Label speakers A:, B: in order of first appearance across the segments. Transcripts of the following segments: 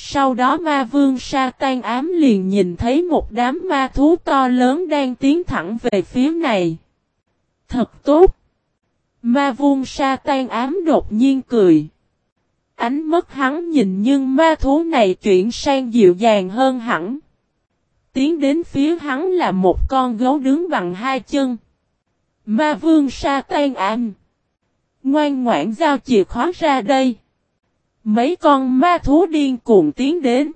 A: Sau đó ma vương sa tan ám liền nhìn thấy một đám ma thú to lớn đang tiến thẳng về phía này. Thật tốt! Ma vương sa tan ám đột nhiên cười. Ánh mắt hắn nhìn nhưng ma thú này chuyển sang dịu dàng hơn hẳn. Tiến đến phía hắn là một con gấu đứng bằng hai chân. Ma vương sa tan ám. Ngoan ngoãn giao chìa khóa ra đây. Mấy con ma thú điên cuồng tiến đến.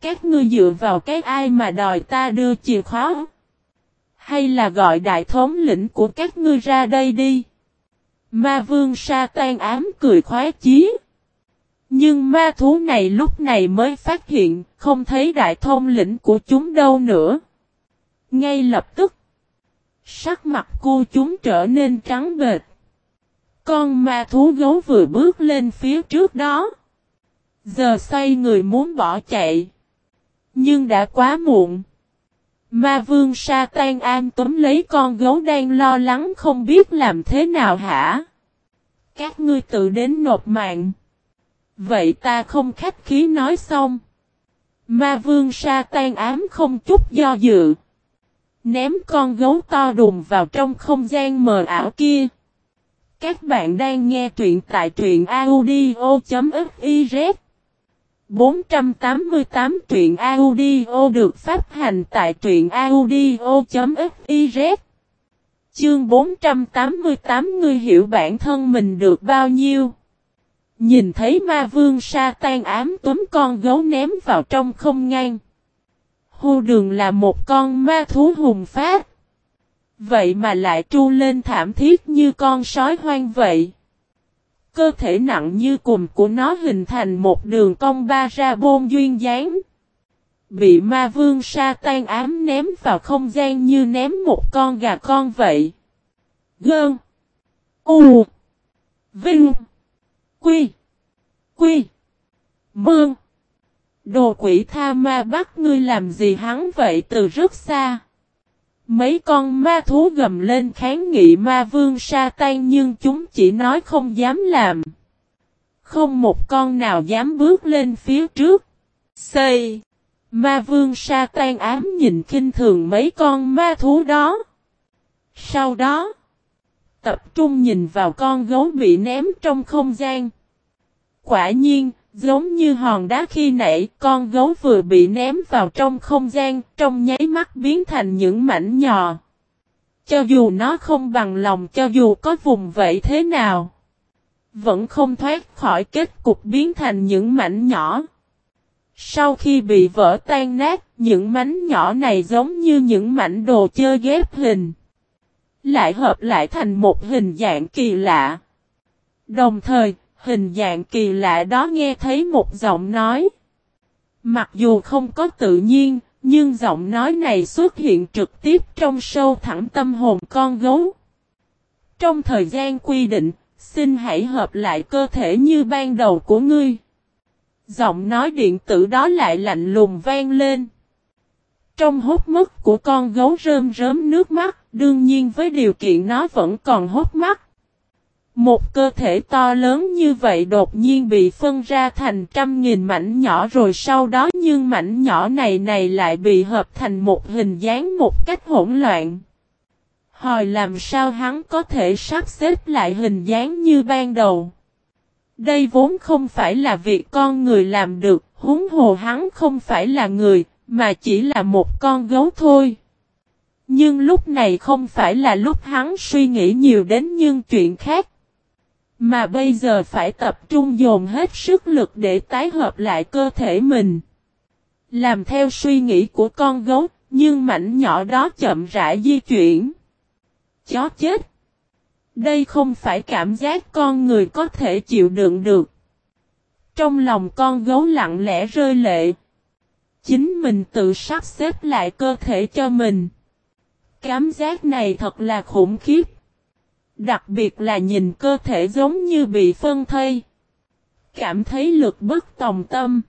A: Các ngươi dựa vào cái ai mà đòi ta đưa chìa khóa? Hay là gọi đại thống lĩnh của các ngươi ra đây đi? Ma vương sa tan ám cười khoái chí. Nhưng ma thú này lúc này mới phát hiện không thấy đại thống lĩnh của chúng đâu nữa. Ngay lập tức, sắc mặt cô chúng trở nên trắng bệt. Con ma thú gấu vừa bước lên phía trước đó. Giờ xoay người muốn bỏ chạy. Nhưng đã quá muộn. Ma vương sa tan an túm lấy con gấu đang lo lắng không biết làm thế nào hả. Các ngươi tự đến nộp mạng. Vậy ta không khách khí nói xong. Ma vương sa tan ám không chút do dự. Ném con gấu to đùng vào trong không gian mờ ảo kia. Các bạn đang nghe truyện tại truyện audio.fiz 488 truyện audio được phát hành tại truyện audio.fiz Chương 488 ngươi hiểu bản thân mình được bao nhiêu? Nhìn thấy ma vương sa tan ám túm con gấu ném vào trong không ngang. Hô đường là một con ma thú hùng phát. Vậy mà lại tru lên thảm thiết như con sói hoang vậy. Cơ thể nặng như cùng của nó hình thành một đường cong ba ra bôn duyên dáng. Bị ma vương sa tan ám ném vào không gian như ném một con gà con vậy. Gơn. U. Vinh. Quy. Quy. Mương. Đồ quỷ tha ma bắt ngươi làm gì hắn vậy từ rất xa. Mấy con ma thú gầm lên kháng nghị ma vương sa tan nhưng chúng chỉ nói không dám làm. Không một con nào dám bước lên phía trước. Xây. Ma vương sa tan ám nhìn kinh thường mấy con ma thú đó. Sau đó. Tập trung nhìn vào con gấu bị ném trong không gian. Quả nhiên, Giống như hòn đá khi nãy, con gấu vừa bị ném vào trong không gian, trong nháy mắt biến thành những mảnh nhỏ. Cho dù nó không bằng lòng cho dù có vùng vậy thế nào, vẫn không thoát khỏi kết cục biến thành những mảnh nhỏ. Sau khi bị vỡ tan nát, những mảnh nhỏ này giống như những mảnh đồ chơi ghép hình. Lại hợp lại thành một hình dạng kỳ lạ. Đồng thời, Hình dạng kỳ lạ đó nghe thấy một giọng nói. Mặc dù không có tự nhiên, nhưng giọng nói này xuất hiện trực tiếp trong sâu thẳm tâm hồn con gấu. Trong thời gian quy định, xin hãy hợp lại cơ thể như ban đầu của ngươi. Giọng nói điện tử đó lại lạnh lùng vang lên. Trong hốt mắt của con gấu rơm rớm nước mắt, đương nhiên với điều kiện nó vẫn còn hốt mắt. Một cơ thể to lớn như vậy đột nhiên bị phân ra thành trăm nghìn mảnh nhỏ rồi sau đó nhưng mảnh nhỏ này này lại bị hợp thành một hình dáng một cách hỗn loạn. Hồi làm sao hắn có thể sắp xếp lại hình dáng như ban đầu. Đây vốn không phải là việc con người làm được, húng hồ hắn không phải là người, mà chỉ là một con gấu thôi. Nhưng lúc này không phải là lúc hắn suy nghĩ nhiều đến những chuyện khác. Mà bây giờ phải tập trung dồn hết sức lực để tái hợp lại cơ thể mình. Làm theo suy nghĩ của con gấu, nhưng mảnh nhỏ đó chậm rãi di chuyển. Chó chết. Đây không phải cảm giác con người có thể chịu đựng được. Trong lòng con gấu lặng lẽ rơi lệ. Chính mình tự sắp xếp lại cơ thể cho mình. Cảm giác này thật là khủng khiếp. Đặc biệt là nhìn cơ thể giống như bị phân thây. Cảm thấy lực bất tòng tâm.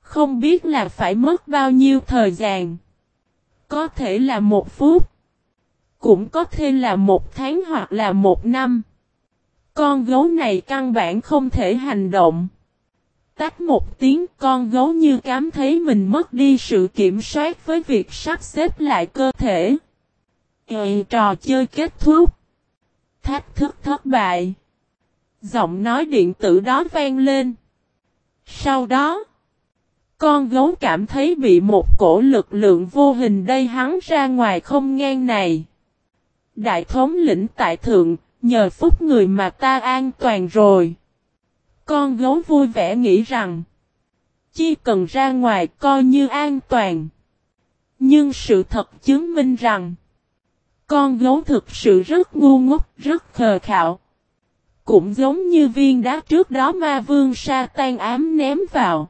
A: Không biết là phải mất bao nhiêu thời gian. Có thể là một phút. Cũng có thể là một tháng hoặc là một năm. Con gấu này căn bản không thể hành động. Tách một tiếng con gấu như cảm thấy mình mất đi sự kiểm soát với việc sắp xếp lại cơ thể. Ừ, trò chơi kết thúc. Thách thức thất bại. Giọng nói điện tử đó vang lên. Sau đó, con gấu cảm thấy bị một cổ lực lượng vô hình đây hắn ra ngoài không ngang này. Đại thống lĩnh tại thượng, nhờ phúc người mà ta an toàn rồi. Con gấu vui vẻ nghĩ rằng, chỉ cần ra ngoài coi như an toàn. Nhưng sự thật chứng minh rằng, con gấu thực sự rất ngu ngốc, rất khờ khạo. Cũng giống như viên đá trước đó ma vương sa tan ám ném vào.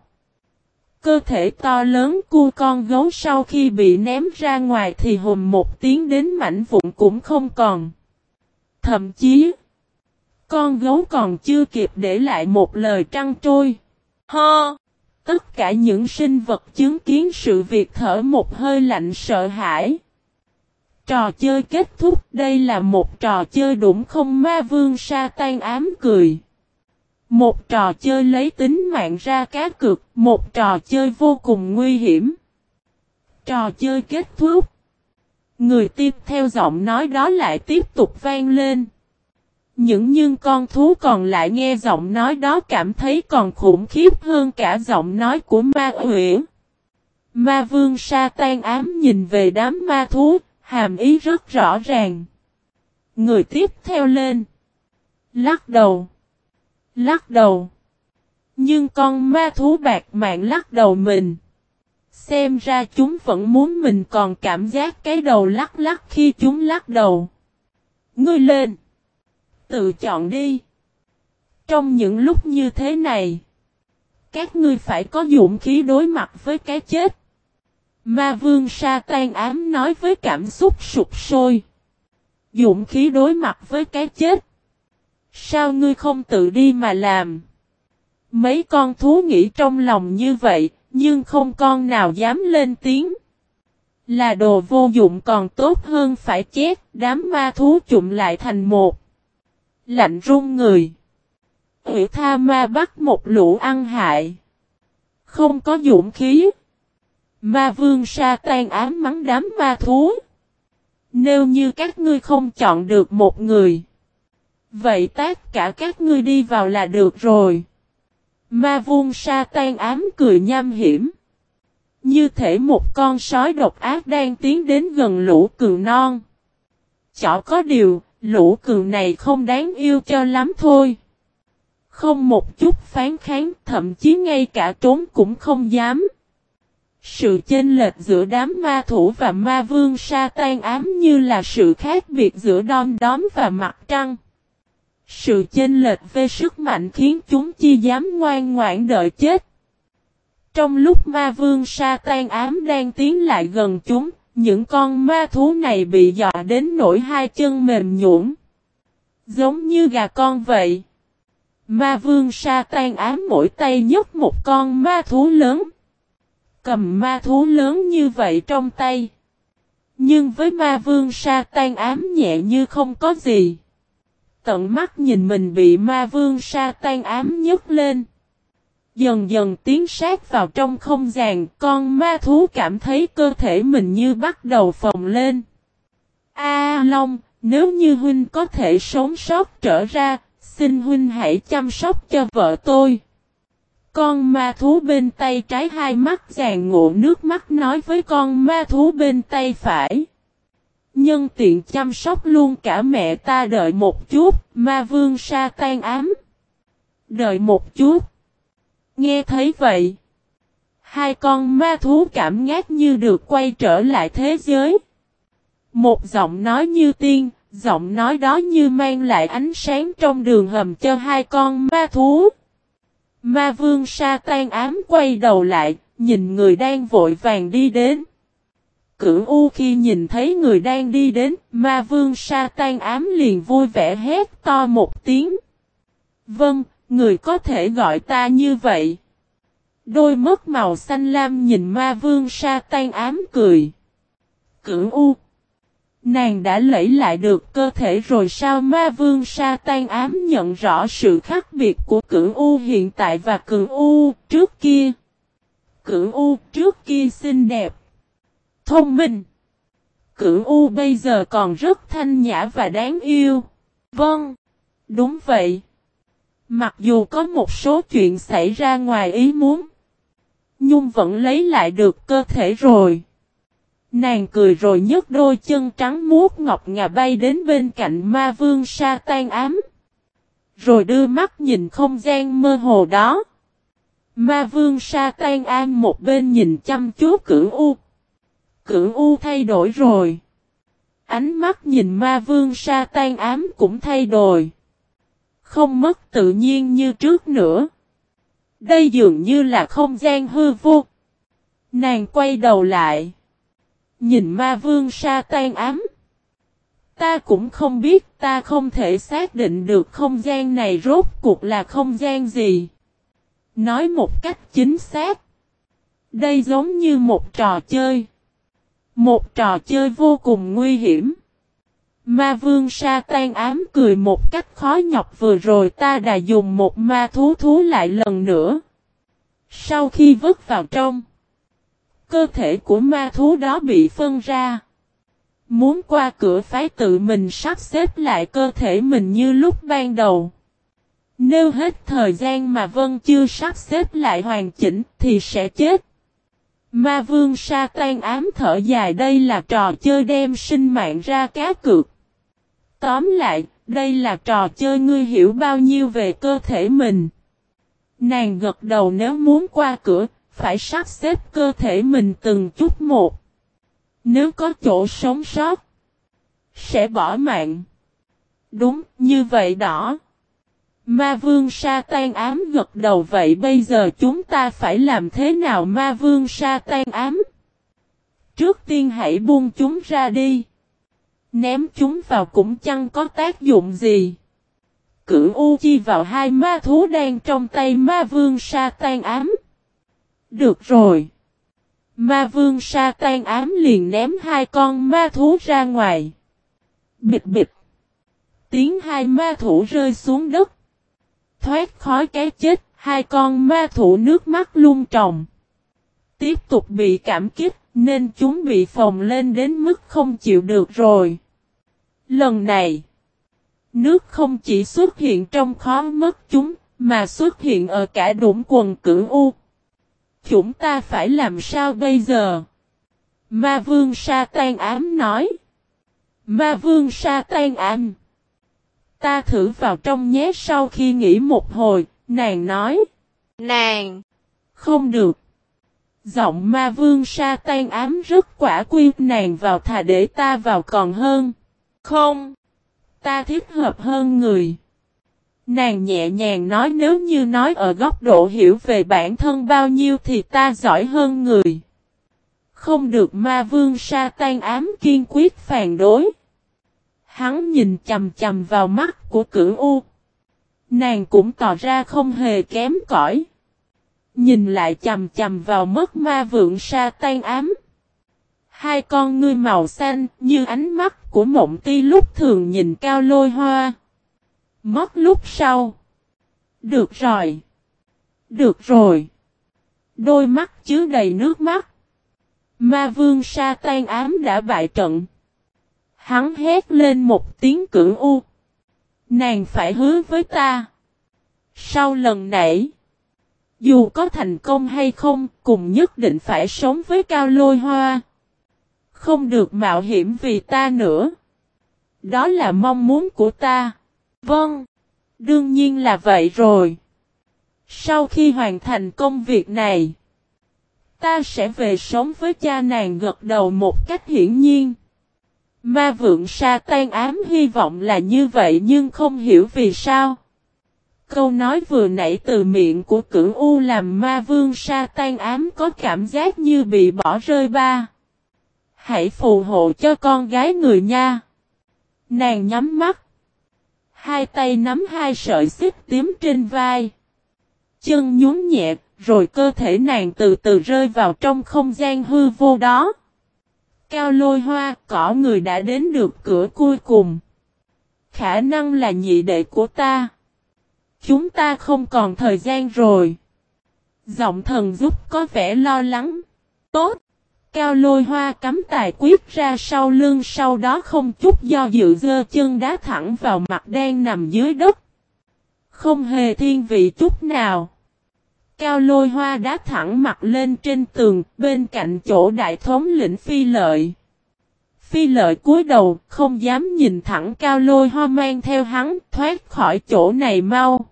A: Cơ thể to lớn của con gấu sau khi bị ném ra ngoài thì hùm một tiếng đến mảnh vụn cũng không còn. Thậm chí, con gấu còn chưa kịp để lại một lời trăng trôi. ho Tất cả những sinh vật chứng kiến sự việc thở một hơi lạnh sợ hãi. Trò chơi kết thúc đây là một trò chơi đụng không ma vương sa tan ám cười. Một trò chơi lấy tính mạng ra cá cực, một trò chơi vô cùng nguy hiểm. Trò chơi kết thúc. Người tiếp theo giọng nói đó lại tiếp tục vang lên. Những nhưng con thú còn lại nghe giọng nói đó cảm thấy còn khủng khiếp hơn cả giọng nói của ma huyễn. Ma vương sa tan ám nhìn về đám ma thú, hàm ý rất rõ ràng. Người tiếp theo lên. Lắc đầu. Lắc đầu. Nhưng con ma thú bạc mạng lắc đầu mình. Xem ra chúng vẫn muốn mình còn cảm giác cái đầu lắc lắc khi chúng lắc đầu. Ngươi lên. Tự chọn đi. Trong những lúc như thế này. Các ngươi phải có dũng khí đối mặt với cái chết. Ma vương sa tan ám nói với cảm xúc sụp sôi. Dũng khí đối mặt với cái chết. Sao ngươi không tự đi mà làm? Mấy con thú nghĩ trong lòng như vậy, nhưng không con nào dám lên tiếng. Là đồ vô dụng còn tốt hơn phải chết, đám ma thú chụm lại thành một. Lạnh run người. Ủy tha ma bắt một lũ ăn hại. Không có dũng khí. Ma vương sa tan ám mắng đám ma thú. Nếu như các ngươi không chọn được một người. Vậy tất cả các ngươi đi vào là được rồi. Ma vương sa tan ám cười nham hiểm. Như thể một con sói độc ác đang tiến đến gần lũ cường non. Chỏ có điều, lũ cường này không đáng yêu cho lắm thôi. Không một chút phán kháng, thậm chí ngay cả trốn cũng không dám. Sự chênh lệch giữa đám ma thủ và ma vương sa tan ám như là sự khác biệt giữa đom đóm và mặt trăng. Sự chênh lệch về sức mạnh khiến chúng chi dám ngoan ngoãn đợi chết. Trong lúc ma vương sa tan ám đang tiến lại gần chúng, những con ma thú này bị dọa đến nỗi hai chân mềm nhũn, Giống như gà con vậy. Ma vương sa tan ám mỗi tay nhấc một con ma thú lớn. Cầm ma thú lớn như vậy trong tay. Nhưng với ma vương sa tan ám nhẹ như không có gì. Tận mắt nhìn mình bị ma vương sa tan ám nhấc lên. Dần dần tiến sát vào trong không gian, con ma thú cảm thấy cơ thể mình như bắt đầu phồng lên. A Long, nếu như huynh có thể sống sót trở ra, xin huynh hãy chăm sóc cho vợ tôi. Con ma thú bên tay trái hai mắt giàn ngộ nước mắt nói với con ma thú bên tay phải. Nhân tiện chăm sóc luôn cả mẹ ta đợi một chút, ma vương sa tan ám. Đợi một chút. Nghe thấy vậy. Hai con ma thú cảm giác như được quay trở lại thế giới. Một giọng nói như tiên, giọng nói đó như mang lại ánh sáng trong đường hầm cho hai con ma thú. Ma vương sa tan ám quay đầu lại, nhìn người đang vội vàng đi đến. Cửu U khi nhìn thấy người đang đi đến, ma vương sa tan ám liền vui vẻ hét to một tiếng. Vâng, người có thể gọi ta như vậy. Đôi mắt màu xanh lam nhìn ma vương sa tan ám cười. Cửu U. Nàng đã lấy lại được cơ thể rồi sao ma vương sa tan ám nhận rõ sự khác biệt của cửu U hiện tại và cửu U trước kia. Cửu U trước kia xinh đẹp, thông minh. Cửu U bây giờ còn rất thanh nhã và đáng yêu. Vâng, đúng vậy. Mặc dù có một số chuyện xảy ra ngoài ý muốn. Nhung vẫn lấy lại được cơ thể rồi. Nàng cười rồi nhấc đôi chân trắng muốt ngọc ngà bay đến bên cạnh ma vương sa tan ám. Rồi đưa mắt nhìn không gian mơ hồ đó. Ma vương sa tan ám một bên nhìn chăm chú cửu u. Cửu u thay đổi rồi. Ánh mắt nhìn ma vương sa tan ám cũng thay đổi. Không mất tự nhiên như trước nữa. Đây dường như là không gian hư vô. Nàng quay đầu lại. Nhìn ma vương sa tan ám. Ta cũng không biết ta không thể xác định được không gian này rốt cuộc là không gian gì. Nói một cách chính xác. Đây giống như một trò chơi. Một trò chơi vô cùng nguy hiểm. Ma vương sa tan ám cười một cách khó nhọc vừa rồi ta đã dùng một ma thú thú lại lần nữa. Sau khi vứt vào trong, cơ thể của ma thú đó bị phân ra. Muốn qua cửa phái tự mình sắp xếp lại cơ thể mình như lúc ban đầu. Nếu hết thời gian mà Vân chưa sắp xếp lại hoàn chỉnh thì sẽ chết. Ma vương sa tan ám thở dài đây là trò chơi đem sinh mạng ra cá cược. Tóm lại, đây là trò chơi ngươi hiểu bao nhiêu về cơ thể mình. Nàng gật đầu nếu muốn qua cửa, phải sắp xếp cơ thể mình từng chút một. Nếu có chỗ sống sót, sẽ bỏ mạng. Đúng, như vậy đó. Ma vương sa tan ám gật đầu vậy bây giờ chúng ta phải làm thế nào ma vương sa tan ám? Trước tiên hãy buông chúng ra đi. Ném chúng vào cũng chẳng có tác dụng gì. Cửu U chi vào hai ma thú đang trong tay ma vương sa tan ám. Được rồi. Ma vương sa tan ám liền ném hai con ma thú ra ngoài. Bịch bịch. Tiếng hai ma thủ rơi xuống đất. Thoát khói cái chết, hai con ma thủ nước mắt lung tròng. Tiếp tục bị cảm kích, nên chúng bị phồng lên đến mức không chịu được rồi. Lần này, nước không chỉ xuất hiện trong khó mất chúng, mà xuất hiện ở cả đũng quần cửu U. Chúng ta phải làm sao bây giờ? Ma vương sa tan ám nói. Ma vương sa tan ám. Ta thử vào trong nhé sau khi nghỉ một hồi, nàng nói.
B: Nàng!
A: Không được. Giọng ma vương sa tan ám rất quả quyết nàng vào thà để ta vào còn hơn.
B: Không!
A: Ta thích hợp hơn người. Nàng nhẹ nhàng nói nếu như nói ở góc độ hiểu về bản thân bao nhiêu thì ta giỏi hơn người. Không được ma vương sa tan ám kiên quyết phản đối. Hắn nhìn chầm chầm vào mắt của cửu U. Nàng cũng tỏ ra không hề kém cỏi. Nhìn lại chầm chầm vào mất ma vượng sa tan ám. Hai con ngươi màu xanh như ánh mắt của mộng ti lúc thường nhìn cao lôi hoa. Mất lúc sau. Được rồi. Được rồi. Đôi mắt chứa đầy nước mắt. Ma vương sa tan ám đã bại trận. Hắn hét lên một tiếng cưỡng u. Nàng phải hứa với ta. Sau lần nãy. Dù có thành công hay không, cùng nhất định phải sống với cao lôi hoa. Không được mạo hiểm vì ta nữa. Đó là mong muốn của ta. Vâng. Đương nhiên là vậy rồi. Sau khi hoàn thành công việc này. Ta sẽ về sống với cha nàng gật đầu một cách hiển nhiên. Ma vượng sa tan ám hy vọng là như vậy nhưng không hiểu vì sao. Câu nói vừa nãy từ miệng của cửu U làm ma vương sa tan ám có cảm giác như bị bỏ rơi ba. Hãy phù hộ cho con gái người nha. Nàng nhắm mắt. Hai tay nắm hai sợi xích tím trên vai. Chân nhún nhẹ, rồi cơ thể nàng từ từ rơi vào trong không gian hư vô đó. Cao lôi hoa, cỏ người đã đến được cửa cuối cùng. Khả năng là nhị đệ của ta. Chúng ta không còn thời gian rồi. Giọng thần giúp có vẻ lo lắng. Tốt. Cao lôi hoa cắm tài quyết ra sau lưng sau đó không chút do dự dơ chân đá thẳng vào mặt đen nằm dưới đất. Không hề thiên vị chút nào. Cao lôi hoa đá thẳng mặt lên trên tường bên cạnh chỗ đại thống lĩnh phi lợi. Phi lợi cúi đầu không dám nhìn thẳng cao lôi hoa mang theo hắn thoát khỏi chỗ này mau.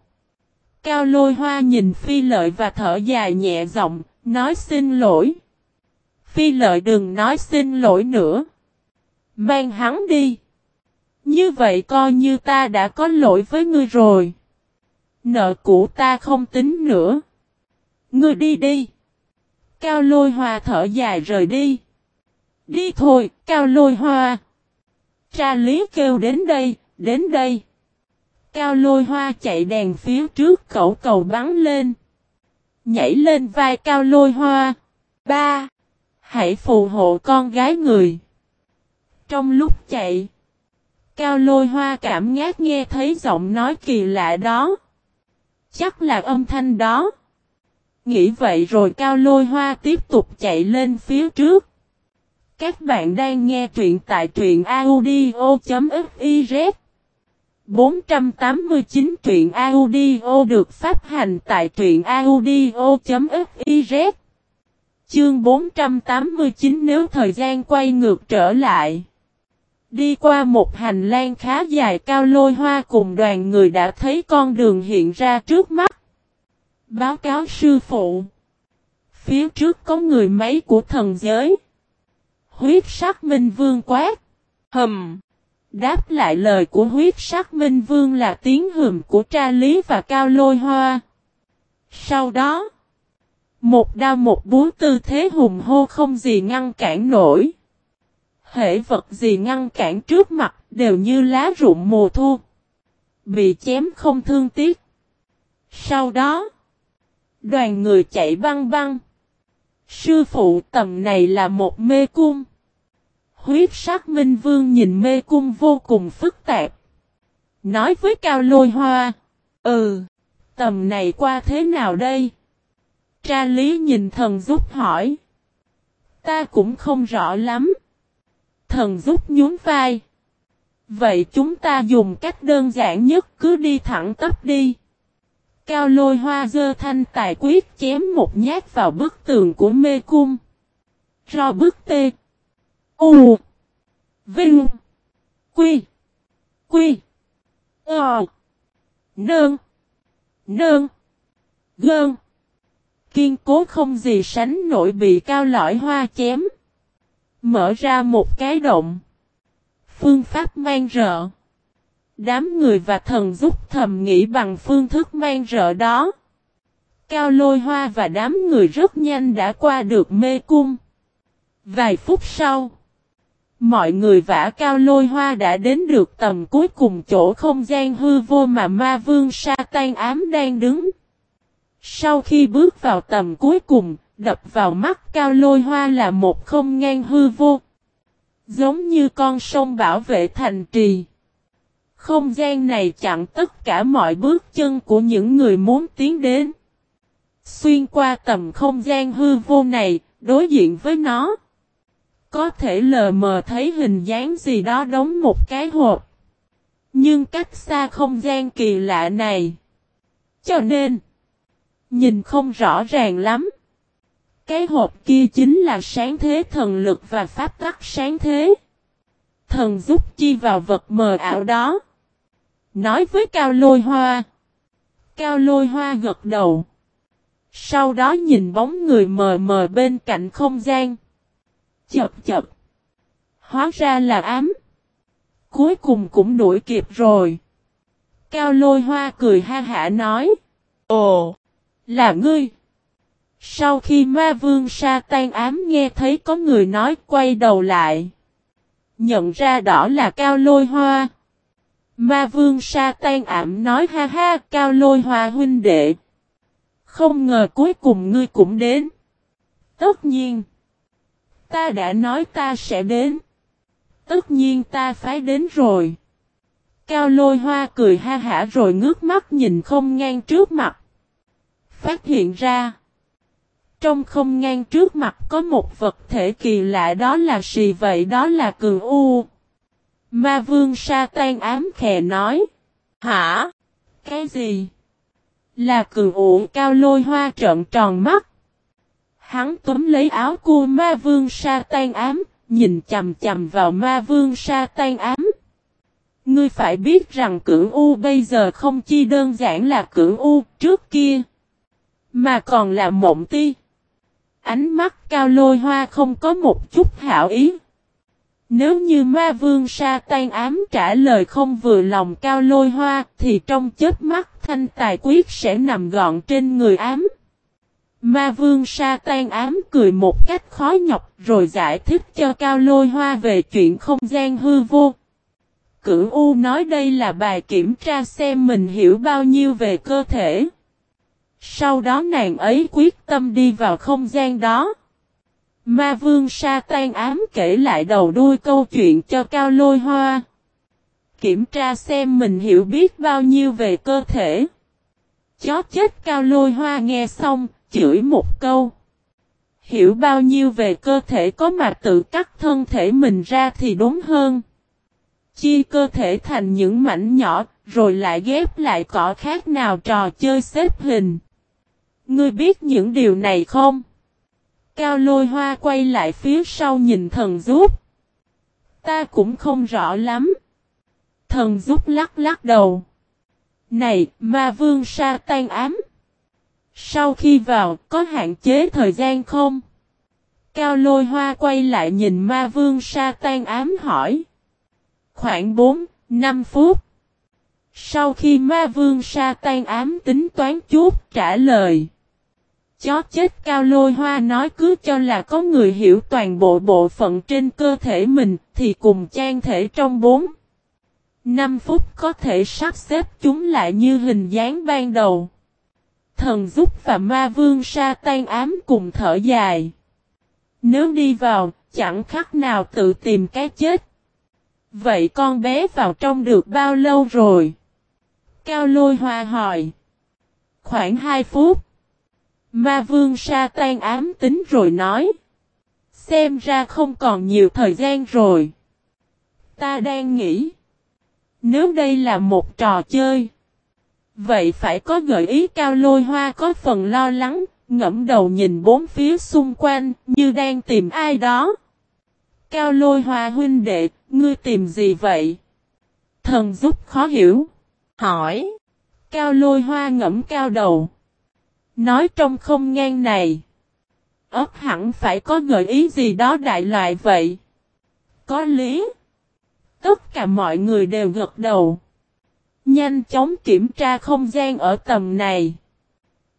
A: Cao lôi hoa nhìn phi lợi và thở dài nhẹ giọng, nói xin lỗi. Phi lợi đừng nói xin lỗi nữa. Mang hắn đi. Như vậy coi như ta đã có lỗi với ngươi rồi. Nợ cũ ta không tính nữa. Ngươi đi đi. Cao lôi hoa thở dài rời đi. Đi thôi, cao lôi hoa. Tra lý kêu đến đây, đến đây. Cao lôi hoa chạy đèn phía trước cẩu cầu bắn lên. Nhảy lên vai cao lôi hoa. Ba. Hãy phù hộ con gái người. Trong lúc chạy. Cao lôi hoa cảm giác nghe thấy giọng nói kỳ lạ đó. Chắc là âm thanh đó. Nghĩ vậy rồi cao lôi hoa tiếp tục chạy lên phía trước. Các bạn đang nghe truyện tại truyện audio.fiz 489 truyện audio được phát hành tại truyện audio.fiz Chương 489 nếu thời gian quay ngược trở lại Đi qua một hành lang khá dài cao lôi hoa cùng đoàn người đã thấy con đường hiện ra trước mắt. Báo cáo sư phụ. Phía trước có người máy của thần giới. Huyết sắc minh vương quát. Hầm. Đáp lại lời của huyết sắc minh vương là tiếng hừm của tra lý và cao lôi hoa. Sau đó. Một đao một búa tư thế hùng hô không gì ngăn cản nổi. Hệ vật gì ngăn cản trước mặt đều như lá rụng mùa thu. Bị chém không thương tiếc. Sau đó. Đoàn người chạy băng băng. Sư phụ tầm này là một mê cung. Huyết sắc minh vương nhìn mê cung vô cùng phức tạp. Nói với Cao Lôi Hoa. Ừ. Tầm này qua thế nào đây? Tra lý nhìn thần giúp hỏi. Ta cũng không rõ lắm. Thần giúp nhún vai. Vậy chúng ta dùng cách đơn giản nhất cứ đi thẳng tấp đi. Cao lôi hoa dơ thanh tài quyết chém một nhát vào bức tường của mê cung. Ro bức tê. U. Vinh. Quy. Quy. Ờ. Nơn. Nơn. Gơn. Kiên cố không gì sánh nổi bị cao lõi hoa chém. Mở ra một cái động. Phương pháp mang rợ. Đám người và thần giúp thầm nghĩ bằng phương thức mang rợ đó. Cao lôi hoa và đám người rất nhanh đã qua được mê cung. Vài phút sau. Mọi người vả cao lôi hoa đã đến được tầm cuối cùng chỗ không gian hư vô mà ma vương sa tan ám đang đứng. Sau khi bước vào tầm cuối cùng, đập vào mắt cao lôi hoa là một không ngang hư vô. Giống như con sông bảo vệ thành trì. Không gian này chặn tất cả mọi bước chân của những người muốn tiến đến. Xuyên qua tầm không gian hư vô này, đối diện với nó. Có thể lờ mờ thấy hình dáng gì đó đóng một cái hộp. Nhưng cách xa không gian kỳ lạ này. Cho nên, nhìn không rõ ràng lắm. Cái hộp kia chính là sáng thế thần lực và pháp tắc sáng thế. Thần giúp chi vào vật mờ ảo đó. Nói với Cao Lôi Hoa. Cao Lôi Hoa gật đầu. Sau đó nhìn bóng người mờ mờ bên cạnh không gian. Chập chập. Hóa ra là ám. Cuối cùng cũng đuổi kịp rồi. Cao Lôi Hoa cười ha hả nói. Ồ, là ngươi. Sau khi ma vương sa tan ám nghe thấy có người nói quay đầu lại. Nhận ra đó là cao lôi hoa. Ma vương sa tan ảm nói, ha ha, cao lôi hoa huynh đệ. Không ngờ cuối cùng ngươi cũng đến. Tất nhiên. Ta đã nói ta sẽ đến. Tất nhiên ta phải đến rồi. Cao lôi hoa cười ha hả rồi ngước mắt nhìn không ngang trước mặt. Phát hiện ra. Trong không ngang trước mặt có một vật thể kỳ lạ đó là gì vậy đó là cường u. Ma vương sa tan ám khè nói. Hả? Cái gì? Là cường u cao lôi hoa trợn tròn mắt. Hắn túm lấy áo của ma vương sa tan ám, nhìn chầm chầm vào ma vương sa tan ám. Ngươi phải biết rằng cưỡng U bây giờ không chi đơn giản là cưỡng U trước kia, mà còn là mộng ti. Ánh mắt cao lôi hoa không có một chút hảo ý. Nếu như ma vương sa tan ám trả lời không vừa lòng cao lôi hoa, thì trong chết mắt thanh tài quyết sẽ nằm gọn trên người ám. Ma vương sa tan ám cười một cách khó nhọc rồi giải thích cho cao lôi hoa về chuyện không gian hư vô. Cửu U nói đây là bài kiểm tra xem mình hiểu bao nhiêu về cơ thể. Sau đó nàng ấy quyết tâm đi vào không gian đó. Ma vương sa tan ám kể lại đầu đuôi câu chuyện cho Cao Lôi Hoa. Kiểm tra xem mình hiểu biết bao nhiêu về cơ thể. Chó chết Cao Lôi Hoa nghe xong, chửi một câu. Hiểu bao nhiêu về cơ thể có mà tự cắt thân thể mình ra thì đúng hơn. Chia cơ thể thành những mảnh nhỏ, rồi lại ghép lại cỏ khác nào trò chơi xếp hình. Ngươi biết những điều này không? Cao lôi hoa quay lại phía sau nhìn thần giúp. Ta cũng không rõ lắm. Thần giúp lắc lắc đầu. Này, ma vương sa tan ám. Sau khi vào, có hạn chế thời gian không? Cao lôi hoa quay lại nhìn ma vương sa tan ám hỏi. Khoảng 4, 5 phút. Sau khi ma vương sa tan ám tính toán chút trả lời. Chó chết cao lôi hoa nói cứ cho là có người hiểu toàn bộ bộ phận trên cơ thể mình thì cùng trang thể trong 4. 5 phút có thể sắp xếp chúng lại như hình dáng ban đầu. Thần giúp và ma vương sa tan ám cùng thở dài. Nếu đi vào, chẳng khác nào tự tìm cái chết. Vậy con bé vào trong được bao lâu rồi? Cao lôi hoa hỏi. Khoảng 2 phút. Ma vương sa tan ám tính rồi nói. Xem ra không còn nhiều thời gian rồi. Ta đang nghĩ. Nếu đây là một trò chơi. Vậy phải có gợi ý cao lôi hoa có phần lo lắng, ngẫm đầu nhìn bốn phía xung quanh, như đang tìm ai đó. Cao lôi hoa huynh đệ, ngươi tìm gì vậy? Thần giúp khó hiểu. Hỏi. Cao lôi hoa ngẫm cao đầu. Nói trong không ngang này. ấp hẳn phải có gợi ý gì đó đại loại vậy. Có lý. Tất cả mọi người đều gật đầu. Nhanh chóng kiểm tra không gian ở tầm này.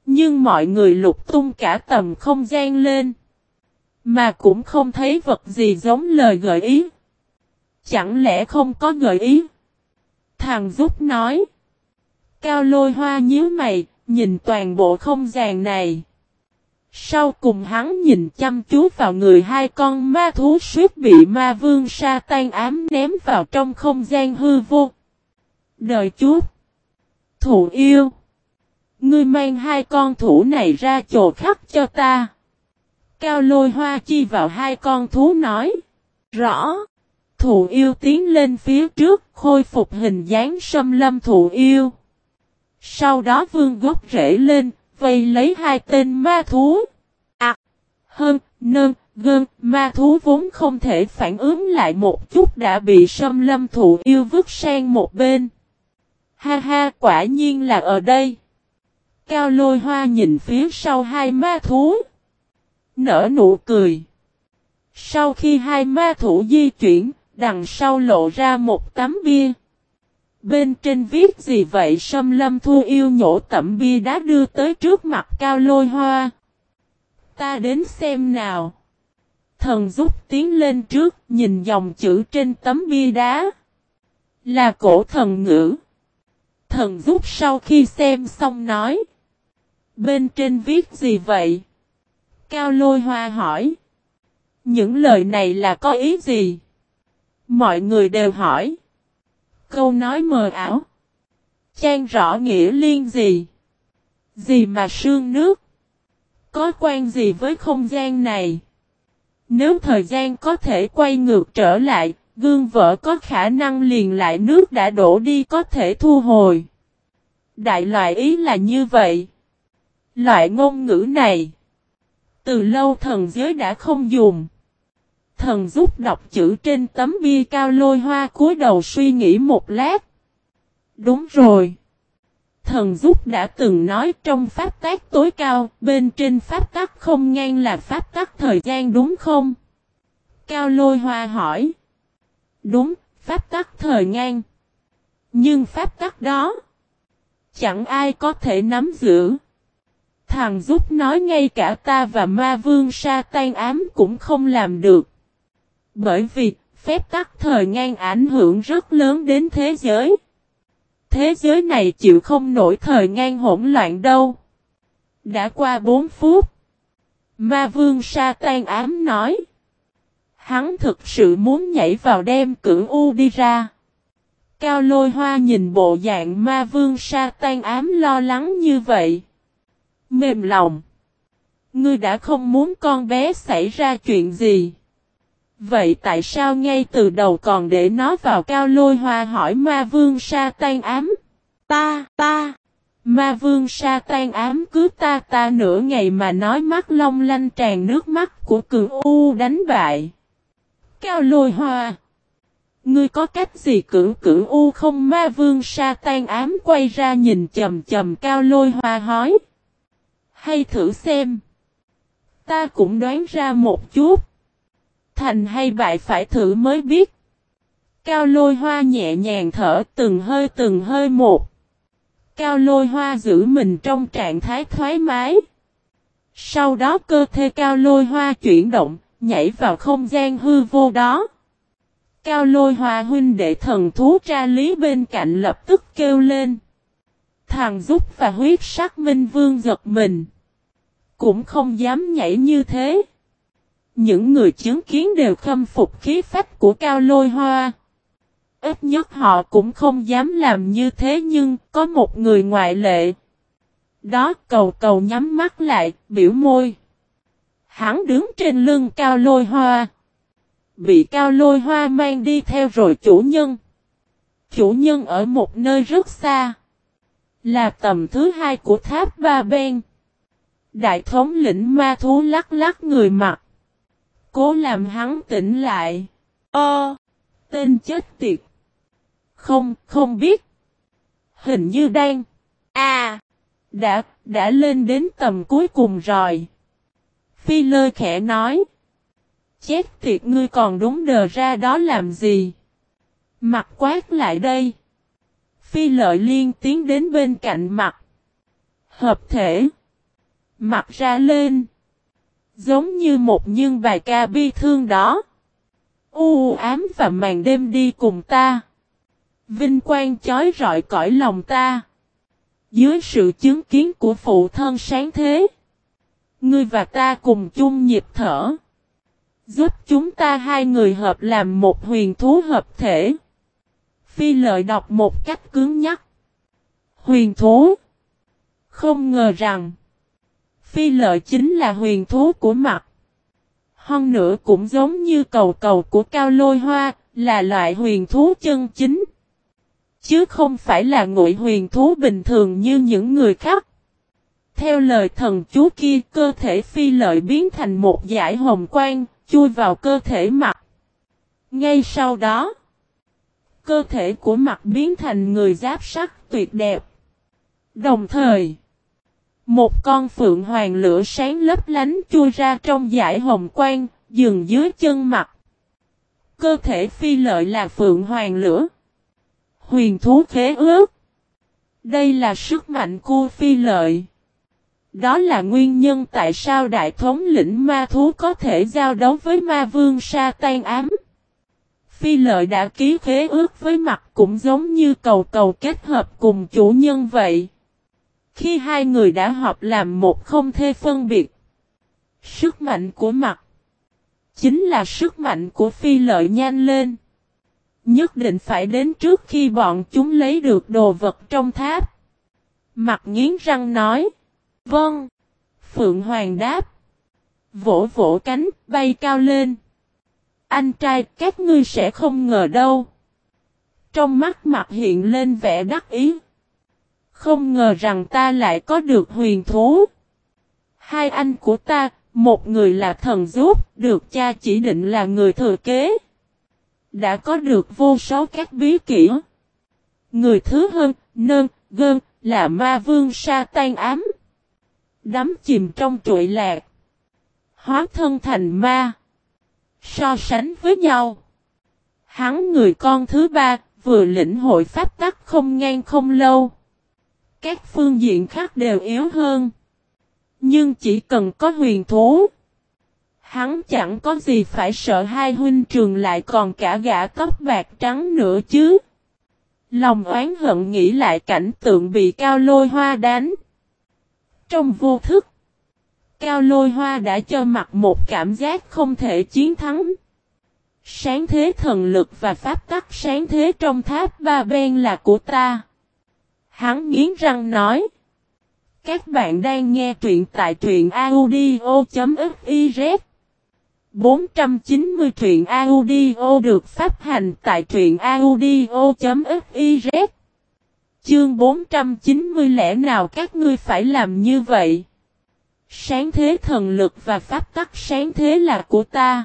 A: Nhưng mọi người lục tung cả tầm không gian lên. Mà cũng không thấy vật gì giống lời gợi ý. Chẳng lẽ không có gợi ý? Thằng giúp nói. Cao lôi hoa nhíu mày, nhìn toàn bộ không gian này. Sau cùng hắn nhìn chăm chú vào người hai con ma thú suýt bị ma vương sa tan ám ném vào trong không gian hư vô. đợi chút. thủ yêu. Ngươi mang hai con thủ này ra chỗ khắc cho ta. Cao lôi hoa chi vào hai con thú nói. Rõ. Thụ yêu tiến lên phía trước, khôi phục hình dáng sâm lâm thụ yêu. Sau đó vương gốc rễ lên, vây lấy hai tên ma thú. À, hơn, nơn, gơn, ma thú vốn không thể phản ứng lại một chút đã bị sâm lâm thụ yêu vứt sang một bên. Ha ha, quả nhiên là ở đây. Cao lôi hoa nhìn phía sau hai ma thú. Nở nụ cười. Sau khi hai ma thủ di chuyển, đằng sau lộ ra một tấm bia. Bên trên viết gì vậy Sâm Lâm Thu yêu nhổ tẩm bia đá đưa tới trước mặt cao lôi hoa. Ta đến xem nào. Thần giúp tiến lên trước, nhìn dòng chữ trên tấm bia đá. Là cổ thần ngữ. Thần giúp sau khi xem xong nói. Bên trên viết gì vậy? Cao lôi hoa hỏi. Những lời này là có ý gì? Mọi người đều hỏi. Câu nói mờ ảo. Chan rõ nghĩa liên gì? Gì mà sương nước? Có quan gì với không gian này? Nếu thời gian có thể quay ngược trở lại, gương vỡ có khả năng liền lại nước đã đổ đi có thể thu hồi. Đại loại ý là như vậy. Loại ngôn ngữ này, từ lâu thần giới đã không dùng. Thần giúp đọc chữ trên tấm bia cao lôi hoa cúi đầu suy nghĩ một lát. Đúng rồi. Thần giúp đã từng nói trong pháp tác tối cao, bên trên pháp tắc không ngang là pháp tắc thời gian đúng không? Cao lôi hoa hỏi. Đúng, pháp tắc thời ngang. Nhưng pháp tắc đó, chẳng ai có thể nắm giữ. Thằng giúp nói ngay cả ta và ma vương sa tan ám cũng không làm được. Bởi vì, phép tắc thời ngang ảnh hưởng rất lớn đến thế giới. Thế giới này chịu không nổi thời ngang hỗn loạn đâu. Đã qua 4 phút. Ma vương sa tan ám nói. Hắn thực sự muốn nhảy vào đem cửu U đi ra. Cao lôi hoa nhìn bộ dạng ma vương sa tan ám lo lắng như vậy. Mềm lòng. Ngươi đã không muốn con bé xảy ra chuyện gì. Vậy tại sao ngay từ đầu còn để nó vào cao lôi hoa hỏi ma vương sa tan ám? Ta, ta. Ma vương sa tan ám cứ ta ta nửa ngày mà nói mắt long lanh tràn nước mắt của cường u đánh bại. Cao lôi hoa. Ngươi có cách gì cưỡng cưỡng u không ma vương sa tan ám quay ra nhìn chầm chầm cao lôi hoa hói. Hay thử xem. Ta cũng đoán ra một chút. Thành hay bại phải thử mới biết. Cao lôi hoa nhẹ nhàng thở từng hơi từng hơi một. Cao lôi hoa giữ mình trong trạng thái thoải mái. Sau đó cơ thể cao lôi hoa chuyển động, nhảy vào không gian hư vô đó. Cao lôi hoa huynh đệ thần thú tra lý bên cạnh lập tức kêu lên. Thằng giúp và huyết sắc minh vương giật mình. Cũng không dám nhảy như thế. Những người chứng kiến đều khâm phục khí phách của cao lôi hoa. Ít nhất họ cũng không dám làm như thế nhưng có một người ngoại lệ. Đó cầu cầu nhắm mắt lại, biểu môi. Hắn đứng trên lưng cao lôi hoa. Bị cao lôi hoa mang đi theo rồi chủ nhân. Chủ nhân ở một nơi rất xa. Là tầm thứ hai của tháp ba ben. Đại thống lĩnh ma thú lắc lắc người mặt. Cố làm hắn tỉnh lại. Ơ! tên chết tiệt. Không, không biết. Hình như đang. À! Đã, đã lên đến tầm cuối cùng rồi. Phi lơ khẽ nói. Chết tiệt ngươi còn đúng đờ ra đó làm gì? Mặt quát lại đây. Phi lợi liên tiến đến bên cạnh mặt. Hợp thể. Mặt ra lên. Giống như một nhân bài ca bi thương đó. U ám và màn đêm đi cùng ta. Vinh quang chói rọi cõi lòng ta. Dưới sự chứng kiến của phụ thân sáng thế. Ngươi và ta cùng chung nhịp thở. Giúp chúng ta hai người hợp làm một huyền thú hợp thể. Phi lợi đọc một cách cứng nhắc. Huyền thú. Không ngờ rằng. Phi lợi chính là huyền thú của mặt. Hơn nữa cũng giống như cầu cầu của cao lôi hoa, là loại huyền thú chân chính. Chứ không phải là ngụy huyền thú bình thường như những người khác. Theo lời thần chú kia, cơ thể phi lợi biến thành một giải hồng quang, chui vào cơ thể mặt. Ngay sau đó, cơ thể của mặt biến thành người giáp sắc tuyệt đẹp. Đồng thời, một con phượng hoàng lửa sáng lấp lánh chui ra trong giải hồng quang, dừng dưới chân mặt. Cơ thể phi lợi là phượng hoàng lửa. Huyền thú khế ước. Đây là sức mạnh của phi lợi. Đó là nguyên nhân tại sao đại thống lĩnh ma thú có thể giao đấu với ma vương sa tan ám. Phi lợi đã ký khế ước với mặt cũng giống như cầu cầu kết hợp cùng chủ nhân vậy. Khi hai người đã hợp làm một không thể phân biệt. Sức mạnh của mặt chính là sức mạnh của phi lợi nhanh lên. Nhất định phải đến trước khi bọn chúng lấy được đồ vật trong tháp. Mặt nghiến răng nói. Vâng. Phượng Hoàng đáp. Vỗ vỗ cánh, bay cao lên. Anh trai, các ngươi sẽ không ngờ đâu. Trong mắt mặt hiện lên vẻ đắc ý. Không ngờ rằng ta lại có được huyền thú. Hai anh của ta, một người là thần giúp, được cha chỉ định là người thừa kế. Đã có được vô số các bí kỹ. Người thứ hơn, nơn, gơn, là ma vương sa tan ám. Đắm chìm trong trụi lạc. Hóa thân thành ma. So sánh với nhau. Hắn người con thứ ba, vừa lĩnh hội pháp tắc không ngang không lâu. Các phương diện khác đều yếu hơn. Nhưng chỉ cần có huyền thú. Hắn chẳng có gì phải sợ hai huynh trường lại còn cả gã tóc bạc trắng nữa chứ. Lòng oán hận nghĩ lại cảnh tượng bị cao lôi hoa đánh. Trong vô thức, cao lôi hoa đã cho mặt một cảm giác không thể chiến thắng. Sáng thế thần lực và pháp tắc sáng thế trong tháp ba bên là của ta. Hắn nghiến răng nói. Các bạn đang nghe truyện tại truyện audio.fiz 490 truyện audio được phát hành tại truyện audio.fiz Chương 490 lẽ nào các ngươi phải làm như vậy? Sáng thế thần lực và pháp tắc sáng thế là của ta.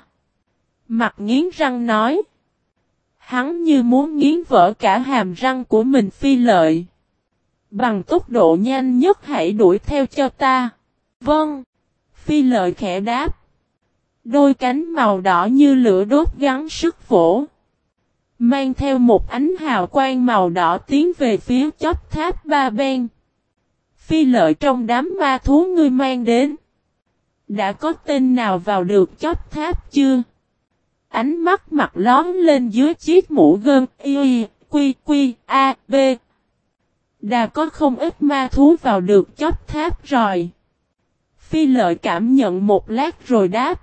A: Mặt nghiến răng nói. Hắn như muốn nghiến vỡ cả hàm răng của mình phi lợi. Bằng tốc độ nhanh nhất hãy đuổi theo cho ta. Vâng. Phi lợi khẽ đáp. Đôi cánh màu đỏ như lửa đốt gắn sức vỗ. Mang theo một ánh hào quang màu đỏ tiến về phía chóp tháp ba bên. Phi lợi trong đám ma thú ngươi mang đến. Đã có tên nào vào được chóp tháp chưa? Ánh mắt mặt lón lên dưới chiếc mũ gân y, quy quy, a, b. Đã có không ít ma thú vào được chóp tháp rồi. Phi lợi cảm nhận một lát rồi đáp.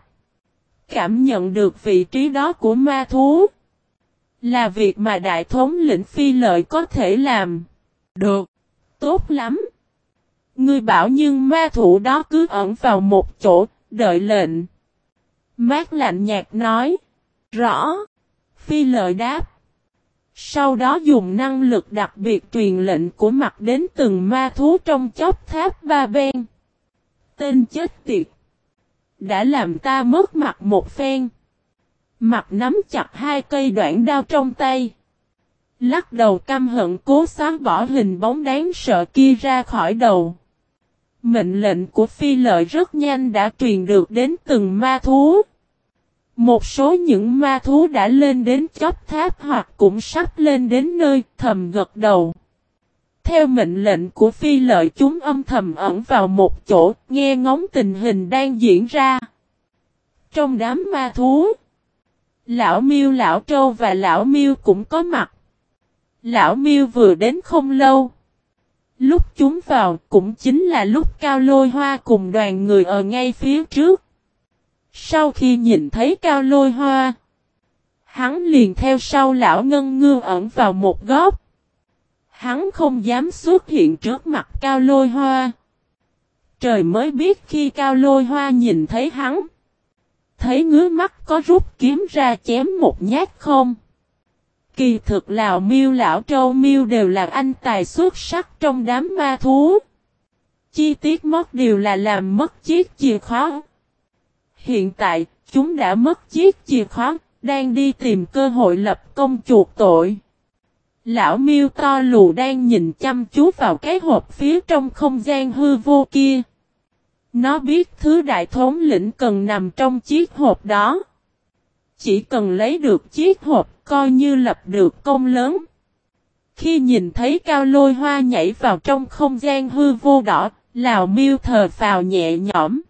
A: Cảm nhận được vị trí đó của ma thú. Là việc mà đại thống lĩnh phi lợi có thể làm. Được. Tốt lắm. Ngươi bảo nhưng ma thủ đó cứ ẩn vào một chỗ, đợi lệnh. Mát lạnh nhạt nói. Rõ. Phi lợi đáp. Sau đó dùng năng lực đặc biệt truyền lệnh của mặt đến từng ma thú trong chóp tháp ba bên. Tên chết tiệt. Đã làm ta mất mặt một phen. Mặt nắm chặt hai cây đoạn đao trong tay. Lắc đầu căm hận cố xóa bỏ hình bóng đáng sợ kia ra khỏi đầu. Mệnh lệnh của phi lợi rất nhanh đã truyền được đến từng ma thú. Một số những ma thú đã lên đến chóp tháp hoặc cũng sắp lên đến nơi thầm gật đầu. Theo mệnh lệnh của phi lợi chúng âm thầm ẩn vào một chỗ nghe ngóng tình hình đang diễn ra. Trong đám ma thú, lão miêu lão trâu và lão miêu cũng có mặt. Lão miêu vừa đến không lâu. Lúc chúng vào cũng chính là lúc cao lôi hoa cùng đoàn người ở ngay phía trước. Sau khi nhìn thấy cao lôi hoa, hắn liền theo sau lão ngân ngư ẩn vào một góc. Hắn không dám xuất hiện trước mặt cao lôi hoa. Trời mới biết khi cao lôi hoa nhìn thấy hắn. Thấy ngứa mắt có rút kiếm ra chém một nhát không. Kỳ thực Lào Miêu Lão Trâu Miêu đều là anh tài xuất sắc trong đám ma thú. Chi tiết mất điều là làm mất chiếc chìa khóa. Hiện tại, chúng đã mất chiếc chìa khóa, đang đi tìm cơ hội lập công chuộc tội. Lão miêu to lù đang nhìn chăm chú vào cái hộp phía trong không gian hư vô kia. Nó biết thứ đại thống lĩnh cần nằm trong chiếc hộp đó. Chỉ cần lấy được chiếc hộp coi như lập được công lớn. Khi nhìn thấy cao lôi hoa nhảy vào trong không gian hư vô đỏ, Lào miêu thờ phào nhẹ nhõm.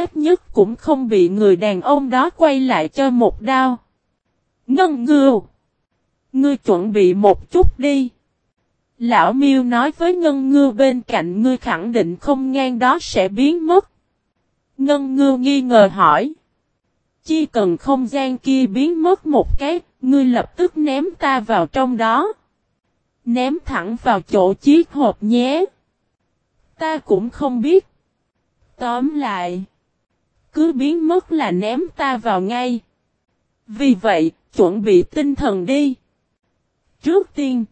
A: Ít nhất cũng không bị người đàn ông đó quay lại cho một đao. Ngân ngưu. Ngươi chuẩn bị một chút đi. Lão miêu nói với ngân ngưu bên cạnh ngươi khẳng định không ngang đó sẽ biến mất. Ngân ngưu nghi ngờ hỏi. Chỉ cần không gian kia biến mất một cái, ngươi lập tức ném ta vào trong đó. Ném thẳng vào chỗ chiếc hộp nhé. Ta cũng không biết. Tóm lại. Cứ biến mất là ném ta vào ngay. Vì vậy, chuẩn bị tinh thần đi. Trước tiên,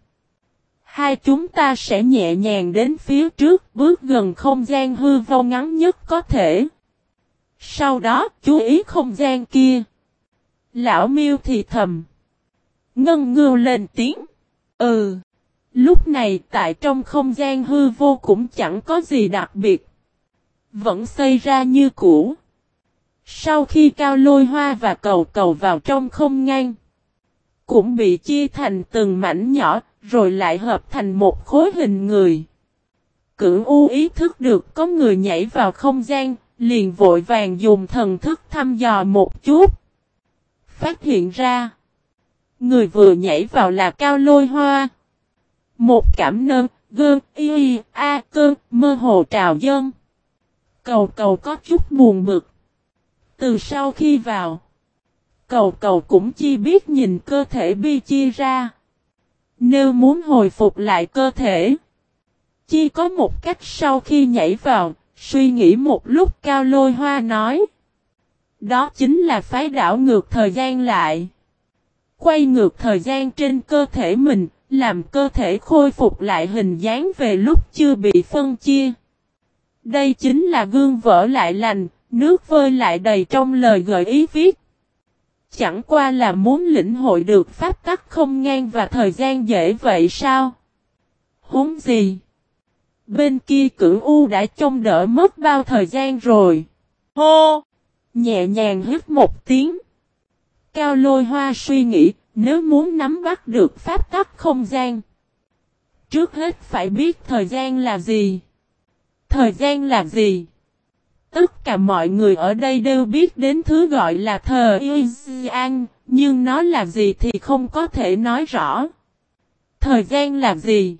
A: hai chúng ta sẽ nhẹ nhàng đến phía trước bước gần không gian hư vô ngắn nhất có thể. Sau đó, chú ý không gian kia. Lão miêu thì thầm. Ngân ngưu lên tiếng. Ừ. Lúc này tại trong không gian hư vô cũng chẳng có gì đặc biệt. Vẫn xây ra như cũ. Sau khi cao lôi hoa và cầu cầu vào trong không ngang. Cũng bị chia thành từng mảnh nhỏ, rồi lại hợp thành một khối hình người. Cửu U ý thức được có người nhảy vào không gian, liền vội vàng dùng thần thức thăm dò một chút. Phát hiện ra, người vừa nhảy vào là cao lôi hoa. Một cảm nơn, gơn, y, a, cơn, mơ hồ trào dân. Cầu cầu có chút buồn bực. Từ sau khi vào, cầu cầu cũng chi biết nhìn cơ thể bi chia ra. Nếu muốn hồi phục lại cơ thể, chi có một cách sau khi nhảy vào, suy nghĩ một lúc cao lôi hoa nói. Đó chính là phái đảo ngược thời gian lại. Quay ngược thời gian trên cơ thể mình, làm cơ thể khôi phục lại hình dáng về lúc chưa bị phân chia. Đây chính là gương vỡ lại lành, nước vơi lại đầy trong lời gợi ý viết. Chẳng qua là muốn lĩnh hội được pháp tắc không ngang và thời gian dễ vậy sao? Húng gì? Bên kia cửu U đã trông đỡ mất bao thời gian rồi. Hô! Nhẹ nhàng hít một tiếng. Cao lôi hoa suy nghĩ, nếu muốn nắm bắt được pháp tắc không gian. Trước hết phải biết thời gian là gì. Thời gian là gì? Tất cả mọi người ở đây đều biết đến thứ gọi là thờ An, nhưng nó là gì thì không có thể nói rõ. Thời gian là gì?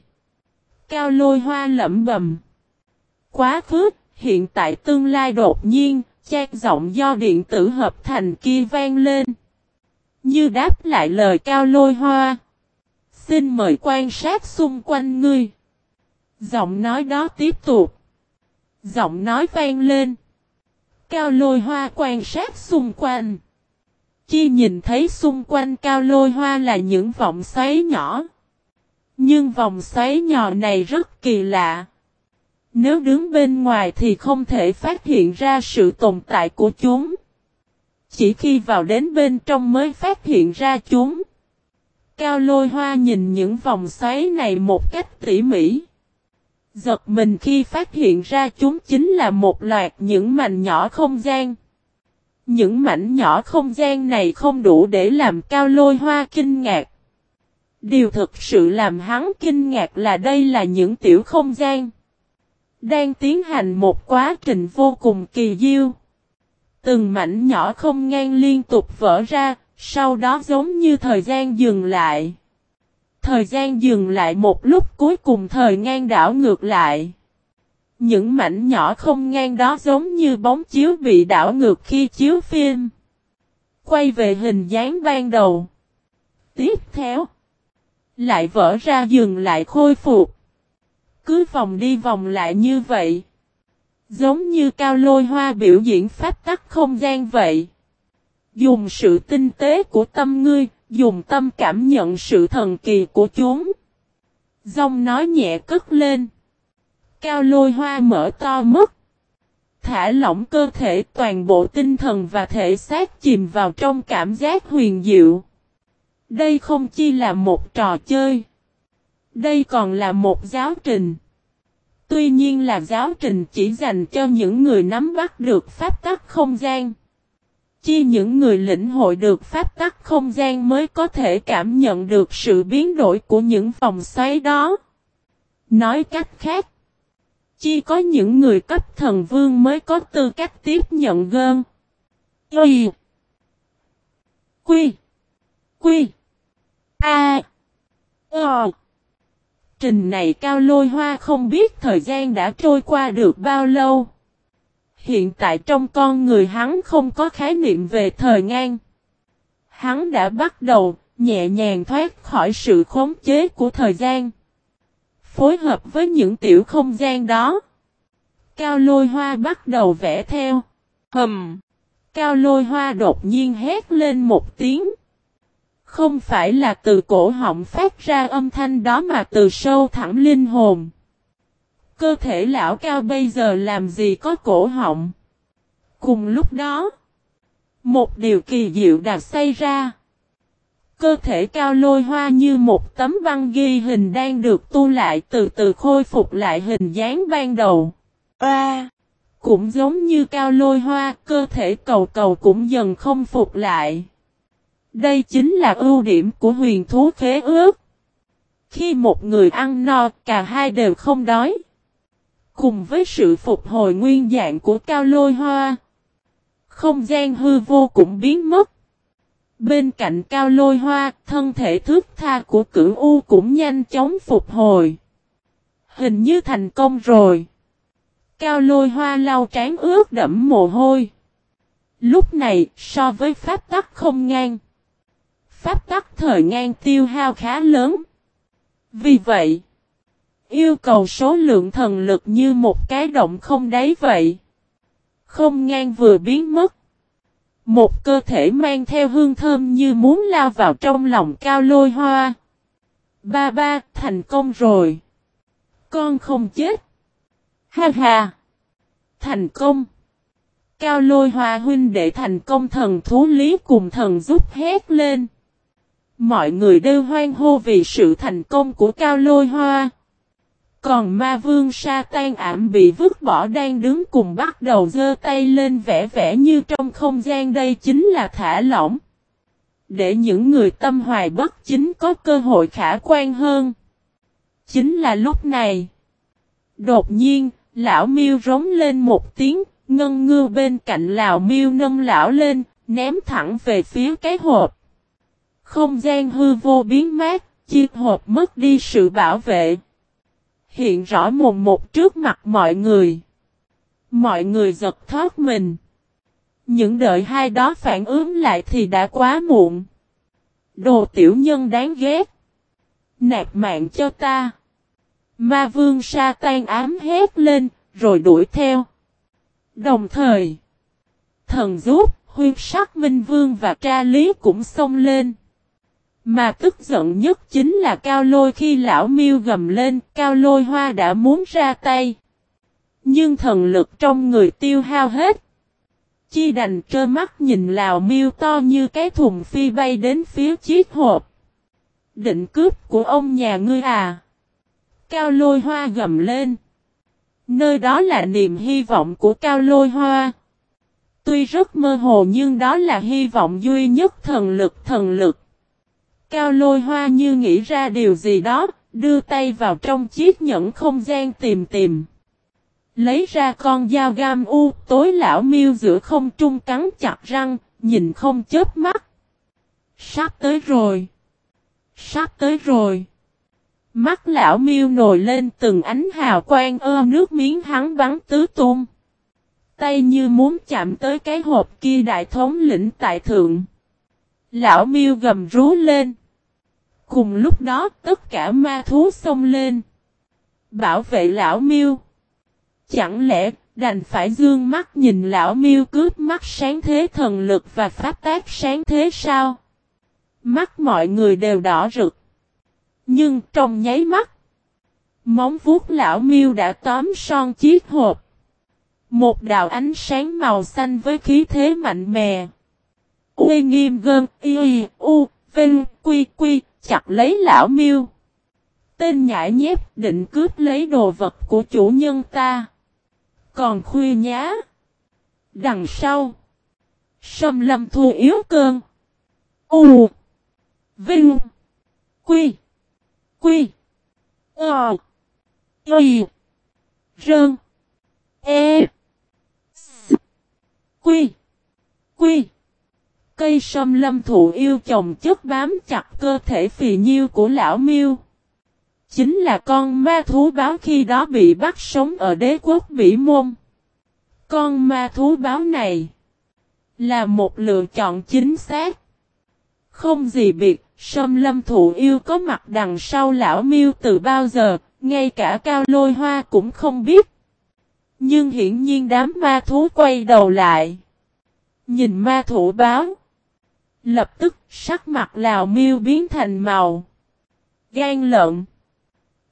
A: Cao lôi hoa lẩm bẩm. Quá khứ, hiện tại tương lai đột nhiên, chát giọng do điện tử hợp thành kia vang lên. Như đáp lại lời cao lôi hoa. Xin mời quan sát xung quanh ngươi. Giọng nói đó tiếp tục. Giọng nói vang lên. Cao lôi hoa quan sát xung quanh. Chi nhìn thấy xung quanh cao lôi hoa là những vòng xoáy nhỏ. Nhưng vòng xoáy nhỏ này rất kỳ lạ. Nếu đứng bên ngoài thì không thể phát hiện ra sự tồn tại của chúng. Chỉ khi vào đến bên trong mới phát hiện ra chúng. Cao lôi hoa nhìn những vòng xoáy này một cách tỉ mỉ. Giật mình khi phát hiện ra chúng chính là một loạt những mảnh nhỏ không gian. Những mảnh nhỏ không gian này không đủ để làm cao lôi hoa kinh ngạc. Điều thực sự làm hắn kinh ngạc là đây là những tiểu không gian. Đang tiến hành một quá trình vô cùng kỳ diêu. Từng mảnh nhỏ không ngang liên tục vỡ ra, sau đó giống như thời gian dừng lại. Thời gian dừng lại một lúc cuối cùng thời ngang đảo ngược lại. Những mảnh nhỏ không ngang đó giống như bóng chiếu bị đảo ngược khi chiếu phim. Quay về hình dáng ban đầu. Tiếp theo. Lại vỡ ra dừng lại khôi phục. Cứ vòng đi vòng lại như vậy. Giống như cao lôi hoa biểu diễn pháp tắc không gian vậy. Dùng sự tinh tế của tâm ngươi, dùng tâm cảm nhận sự thần kỳ của chúng. Dòng nói nhẹ cất lên. Cao lôi hoa mở to mất. Thả lỏng cơ thể toàn bộ tinh thần và thể xác chìm vào trong cảm giác huyền diệu. Đây không chỉ là một trò chơi. Đây còn là một giáo trình. Tuy nhiên là giáo trình chỉ dành cho những người nắm bắt được pháp tắc không gian. Chi những người lĩnh hội được pháp tắc không gian mới có thể cảm nhận được sự biến đổi của những vòng xoáy đó. Nói cách khác, chi có những người cấp thần vương mới có tư cách tiếp nhận gơn. Y Quy Quy A Ờ Trình này cao lôi hoa không biết thời gian đã trôi qua được bao lâu. Hiện tại trong con người hắn không có khái niệm về thời gian. Hắn đã bắt đầu nhẹ nhàng thoát khỏi sự khống chế của thời gian. Phối hợp với những tiểu không gian đó. Cao lôi hoa bắt đầu vẽ theo. Hầm. Cao lôi hoa đột nhiên hét lên một tiếng. Không phải là từ cổ họng phát ra âm thanh đó mà từ sâu thẳng linh hồn. Cơ thể lão cao bây giờ làm gì có cổ họng. Cùng lúc đó, một điều kỳ diệu đã xảy ra. Cơ thể cao lôi hoa như một tấm băng ghi hình đang được tu lại từ từ khôi phục lại hình dáng ban đầu. À, cũng giống như cao lôi hoa, cơ thể cầu cầu cũng dần không phục lại. Đây chính là ưu điểm của huyền thú khế ước. Khi một người ăn no, cả hai đều không đói. Cùng với sự phục hồi nguyên dạng của cao lôi hoa. Không gian hư vô cũng biến mất. Bên cạnh cao lôi hoa, thân thể thước tha của cửu U cũng nhanh chóng phục hồi. Hình như thành công rồi. Cao lôi hoa lau trán ướt đẫm mồ hôi. Lúc này, so với pháp tắc không ngang. Pháp tắc thời ngang tiêu hao khá lớn. Vì vậy, yêu cầu số lượng thần lực như một cái động không đáy vậy. Không ngang vừa biến mất. Một cơ thể mang theo hương thơm như muốn lao vào trong lòng cao lôi hoa. Ba ba, thành công rồi. Con không chết. Ha ha. Thành công. Cao lôi hoa huynh đệ thành công thần thú lý cùng thần giúp hét lên. Mọi người đều hoan hô vì sự thành công của cao lôi hoa. Còn ma vương sa tan ảm bị vứt bỏ đang đứng cùng bắt đầu giơ tay lên vẽ vẽ như trong không gian đây chính là thả lỏng. Để những người tâm hoài bất chính có cơ hội khả quan hơn. Chính là lúc này. Đột nhiên, lão miêu rống lên một tiếng, ngân ngư bên cạnh lão miêu nâng lão lên, ném thẳng về phía cái hộp. Không gian hư vô biến mát, chiếc hộp mất đi sự bảo vệ hiện rõ mồm một trước mặt mọi người. Mọi người giật thoát mình. Những đợi hai đó phản ứng lại thì đã quá muộn. Đồ tiểu nhân đáng ghét. Nạp mạng cho ta. Ma vương sa tan ám hét lên, rồi đuổi theo. Đồng thời, thần giúp, huyên sắc minh vương và tra lý cũng xông lên. Mà tức giận nhất chính là cao lôi khi lão miêu gầm lên, cao lôi hoa đã muốn ra tay. Nhưng thần lực trong người tiêu hao hết. Chi đành trơ mắt nhìn lão miêu to như cái thùng phi bay đến phía chiếc hộp. Định cướp của ông nhà ngươi à. Cao lôi hoa gầm lên. Nơi đó là niềm hy vọng của cao lôi hoa. Tuy rất mơ hồ nhưng đó là hy vọng duy nhất thần lực thần lực. Cao lôi hoa như nghĩ ra điều gì đó, đưa tay vào trong chiếc nhẫn không gian tìm tìm. Lấy ra con dao gam u, tối lão miêu giữa không trung cắn chặt răng, nhìn không chớp mắt. Sắp tới rồi. Sắp tới rồi. Mắt lão miêu nổi lên từng ánh hào quang ơ nước miếng hắn bắn tứ tung. Tay như muốn chạm tới cái hộp kia đại thống lĩnh tại thượng. Lão miêu gầm rú lên. Cùng lúc đó, tất cả ma thú xông lên. Bảo vệ lão miêu. Chẳng lẽ, đành phải dương mắt nhìn lão miêu cướp mắt sáng thế thần lực và pháp tác sáng thế sao? Mắt mọi người đều đỏ rực. Nhưng trong nháy mắt. Móng vuốt lão miêu đã tóm son chiếc hộp. Một đạo ánh sáng màu xanh với khí thế mạnh mẽ. Uy nghiêm gơn, y u, vinh, quy quy chặt lấy lão miêu. Tên nhãi nhép định cướp lấy đồ vật của chủ nhân ta. Còn khuya nhá. Đằng sau. Sâm lâm thu yếu cơn. U. Vinh. Quy. Quy. Ờ. Y. Rơn. E. S. Quy. Quy. Cây sâm lâm thụ yêu chồng chất bám chặt cơ thể phì nhiêu của lão miêu. Chính là con ma thú báo khi đó bị bắt sống ở đế quốc Bỉ Môn. Con ma thú báo này là một lựa chọn chính xác. Không gì biệt, sâm lâm thụ yêu có mặt đằng sau lão miêu từ bao giờ, ngay cả cao lôi hoa cũng không biết. Nhưng hiển nhiên đám ma thú quay đầu lại. Nhìn ma thủ báo. Lập tức sắc mặt lào miêu biến thành màu. Gan lợn.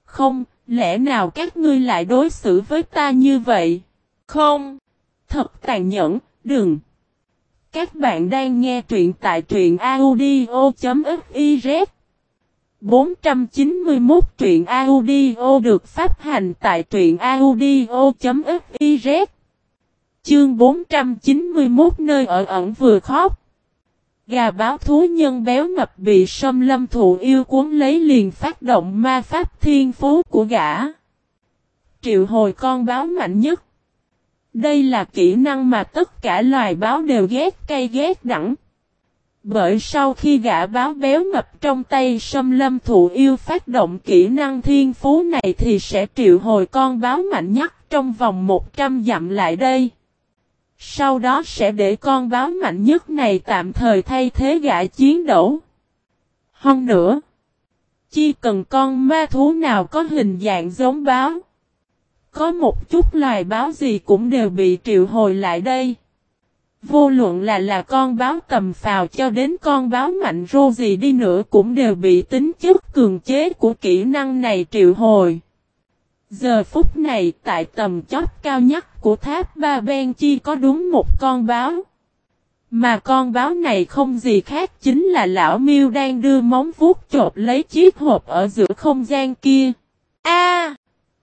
A: Không, lẽ nào các ngươi lại đối xử với ta như vậy?
B: Không.
A: Thật tàn nhẫn, đừng. Các bạn đang nghe truyện tại truyện audio.fiz 491 truyện audio được phát hành tại truyện audio.fiz Chương 491 nơi ở ẩn vừa khóc. Gà báo thú nhân béo mập bị sâm lâm thụ yêu cuốn lấy liền phát động ma pháp thiên phú của gã. Triệu hồi con báo mạnh nhất. Đây là kỹ năng mà tất cả loài báo đều ghét cay ghét đẳng. Bởi sau khi gã báo béo mập trong tay sâm lâm thụ yêu phát động kỹ năng thiên phú này thì sẽ triệu hồi con báo mạnh nhất trong vòng 100 dặm lại đây. Sau đó sẽ để con báo mạnh nhất này tạm thời thay thế gã chiến đấu. Hơn nữa, chỉ cần con ma thú nào có hình dạng giống báo. Có một chút loài báo gì cũng đều bị triệu hồi lại đây. Vô luận là là con báo tầm phào cho đến con báo mạnh rô gì đi nữa cũng đều bị tính chất cường chế của kỹ năng này triệu hồi. Giờ phút này tại tầm chót cao nhất của tháp Ba Ben Chi có đúng một con báo. Mà con báo này không gì khác chính là lão miêu đang đưa móng vuốt chộp lấy chiếc hộp ở giữa không gian kia. A,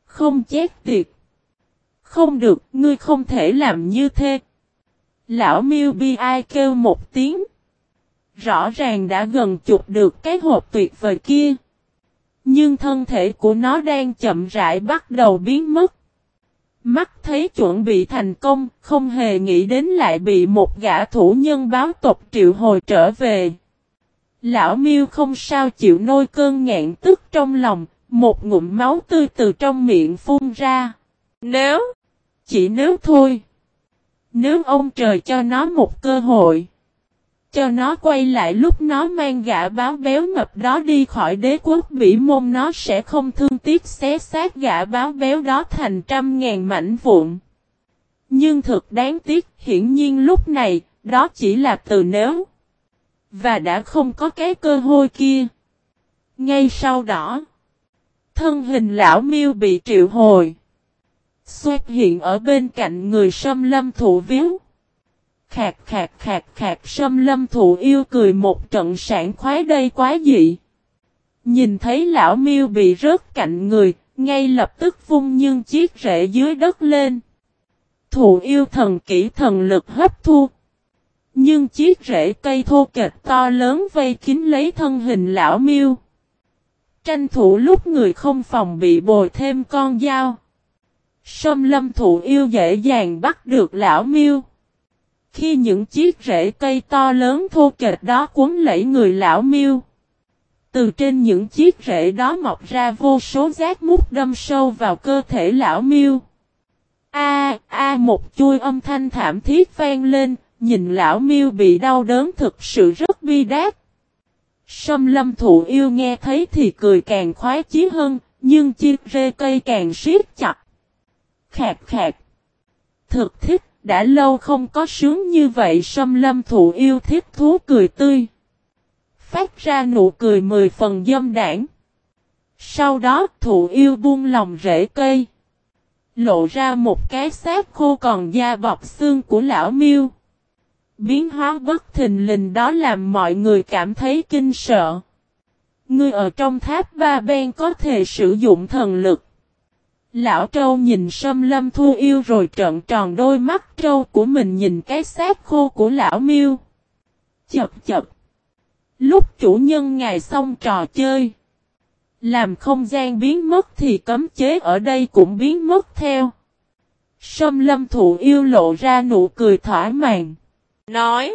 A: Không chết tiệt! Không được, ngươi không thể làm như thế. Lão miêu bi ai kêu một tiếng. Rõ ràng đã gần chụp được cái hộp tuyệt vời kia. Nhưng thân thể của nó đang chậm rãi bắt đầu biến mất. Mắt thấy chuẩn bị thành công, không hề nghĩ đến lại bị một gã thủ nhân báo tộc triệu hồi trở về. Lão miêu không sao chịu nôi cơn ngạn tức trong lòng, một ngụm máu tươi từ trong miệng phun ra.
B: Nếu,
A: chỉ nếu thôi. Nếu ông trời cho nó một cơ hội. Cho nó quay lại lúc nó mang gã báo béo mập đó đi khỏi đế quốc bỉ môn nó sẽ không thương tiếc xé xác gã báo béo đó thành trăm ngàn mảnh vụn. Nhưng thực đáng tiếc hiển nhiên lúc này, đó chỉ là từ nếu. Và đã không có cái cơ hội kia. Ngay sau đó, thân hình lão miêu bị triệu hồi. Xuất hiện ở bên cạnh người sâm lâm thủ viếu. Khạc khạc khạc khạc sâm lâm thụ yêu cười một trận sản khoái đây quá dị. Nhìn thấy lão miêu bị rớt cạnh người, ngay lập tức vung nhưng chiếc rễ dưới đất lên. Thụ yêu thần kỹ thần lực hấp thu. Nhưng chiếc rễ cây thô kệch to lớn vây kín lấy thân hình lão miêu. Tranh thủ lúc người không phòng bị bồi thêm con dao. Sâm lâm thụ yêu dễ dàng bắt được lão miêu. Khi những chiếc rễ cây to lớn thô kệch đó cuốn lấy người lão miêu. Từ trên những chiếc rễ đó mọc ra vô số giác mút đâm sâu vào cơ thể lão miêu. A a một chui âm thanh thảm thiết vang lên, nhìn lão miêu bị đau đớn thực sự rất bi đát. Sâm lâm thụ yêu nghe thấy thì cười càng khoái chí hơn, nhưng chiếc rễ cây càng siết chặt. Khạc khạc. Thực thích đã lâu không có sướng như vậy, sâm lâm thụ yêu thiết thú cười tươi. Phát ra nụ cười mười phần dâm đảng. Sau đó, thụ yêu buông lòng rễ cây. Lộ ra một cái xác khô còn da bọc xương của lão miêu. Biến hóa bất thình lình đó làm mọi người cảm thấy kinh sợ. Ngươi ở trong tháp ba ben có thể sử dụng thần lực. Lão trâu nhìn sâm lâm thu yêu rồi trợn tròn đôi mắt trâu của mình nhìn cái xác khô của lão miêu. Chập chập. Lúc chủ nhân ngài xong trò chơi. Làm không gian biến mất thì cấm chế ở đây cũng biến mất theo. Sâm lâm thụ yêu lộ ra nụ cười thỏa mãn.
B: Nói.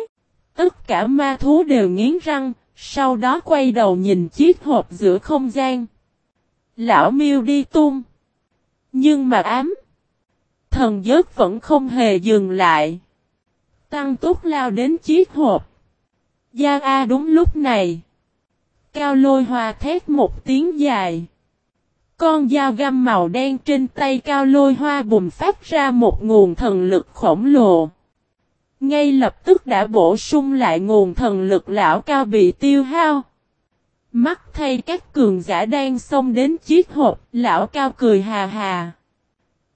A: Tất cả ma thú đều nghiến răng, sau đó quay đầu nhìn chiếc hộp giữa không gian. Lão miêu đi tung. Nhưng mà ám. Thần giớt vẫn không hề dừng lại. Tăng túc lao đến chiếc hộp. Giang A đúng lúc này. Cao lôi hoa thét một tiếng dài. Con dao găm màu đen trên tay cao lôi hoa bùng phát ra một nguồn thần lực khổng lồ. Ngay lập tức đã bổ sung lại nguồn thần lực lão cao bị tiêu hao. Mắt thay các cường giả đang xông đến chiếc hộp, lão cao cười hà hà.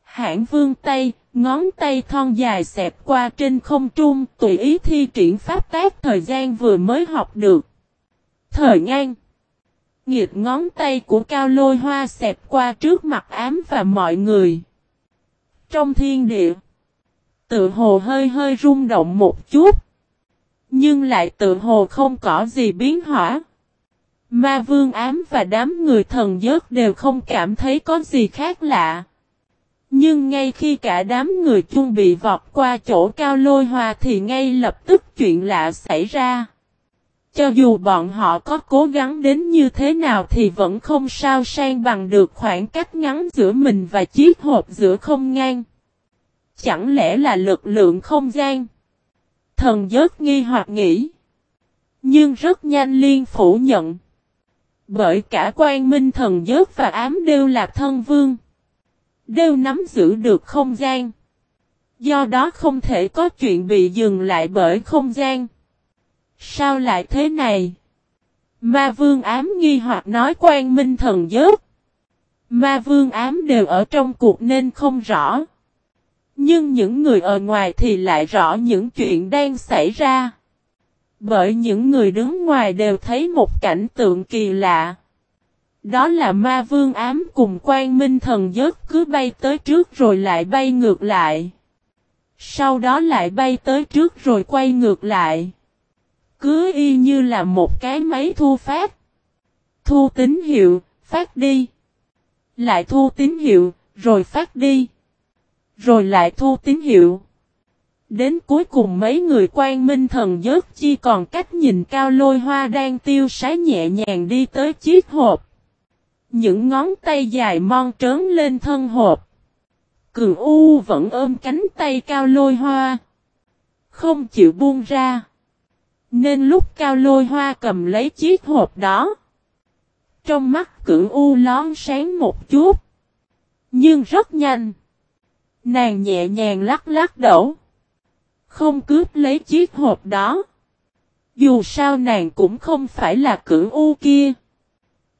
A: Hãng vương tay, ngón tay thon dài xẹp qua trên không trung, tùy ý thi triển pháp tác thời gian vừa mới học được. Thời ngang. Nghiệt ngón tay của cao lôi hoa xẹp qua trước mặt ám và mọi người. Trong thiên địa, tự hồ hơi hơi rung động một chút. Nhưng lại tự hồ không có gì biến hỏa. Ma vương ám và đám người thần giớt đều không cảm thấy có gì khác lạ. Nhưng ngay khi cả đám người chung bị vọt qua chỗ cao lôi hoa thì ngay lập tức chuyện lạ xảy ra. Cho dù bọn họ có cố gắng đến như thế nào thì vẫn không sao sang bằng được khoảng cách ngắn giữa mình và chiếc hộp giữa không ngang. Chẳng lẽ là lực lượng không gian? Thần giớt nghi hoặc nghĩ. Nhưng rất nhanh liên phủ nhận. Bởi cả quan minh thần giớt và ám đều là thân vương. Đều nắm giữ được không gian. Do đó không thể có chuyện bị dừng lại bởi không gian. Sao lại thế này? Ma vương ám nghi hoặc nói quan minh thần giớt. Ma vương ám đều ở trong cuộc nên không rõ. Nhưng những người ở ngoài thì lại rõ những chuyện đang xảy ra. Bởi những người đứng ngoài đều thấy một cảnh tượng kỳ lạ. Đó là ma vương ám cùng quan minh thần giớt cứ bay tới trước rồi lại bay ngược lại. Sau đó lại bay tới trước rồi quay ngược lại. Cứ y như là một cái máy thu phát. Thu tín hiệu, phát đi. Lại thu tín hiệu, rồi phát đi. Rồi lại thu tín hiệu. Đến cuối cùng mấy người quan minh thần giớt chi còn cách nhìn cao lôi hoa đang tiêu sái nhẹ nhàng đi tới chiếc hộp. Những ngón tay dài mon trớn lên thân hộp. Cường U vẫn ôm cánh tay cao lôi hoa. Không chịu buông ra. Nên lúc cao lôi hoa cầm lấy chiếc hộp đó. Trong mắt cửu U lón sáng một chút. Nhưng rất nhanh. Nàng nhẹ nhàng lắc lắc đổ. Không cướp lấy chiếc hộp đó. Dù sao nàng cũng không phải là cửu U kia.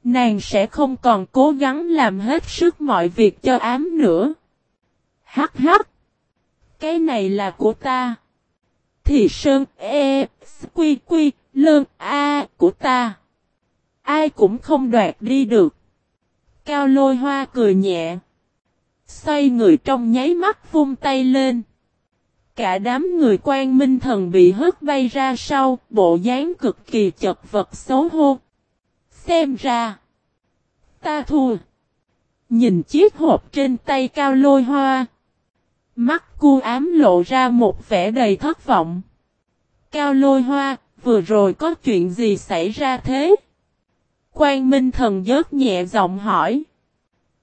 A: Nàng sẽ không còn cố gắng làm hết sức mọi việc cho ám nữa. Hắc hắc. Cái này là của ta. Thì sơn e, quy quy, lơn a của ta. Ai cũng không đoạt đi được. Cao lôi hoa cười nhẹ. Xoay người trong nháy mắt vung tay lên. Cả đám người quan minh thần bị hất bay ra sau, bộ dáng cực kỳ chật vật xấu hô. Xem ra. Ta thua. Nhìn chiếc hộp trên tay cao lôi hoa. Mắt cu ám lộ ra một vẻ đầy thất vọng. Cao lôi hoa, vừa rồi có chuyện gì xảy ra thế? Quan Minh Thần dớt nhẹ giọng hỏi.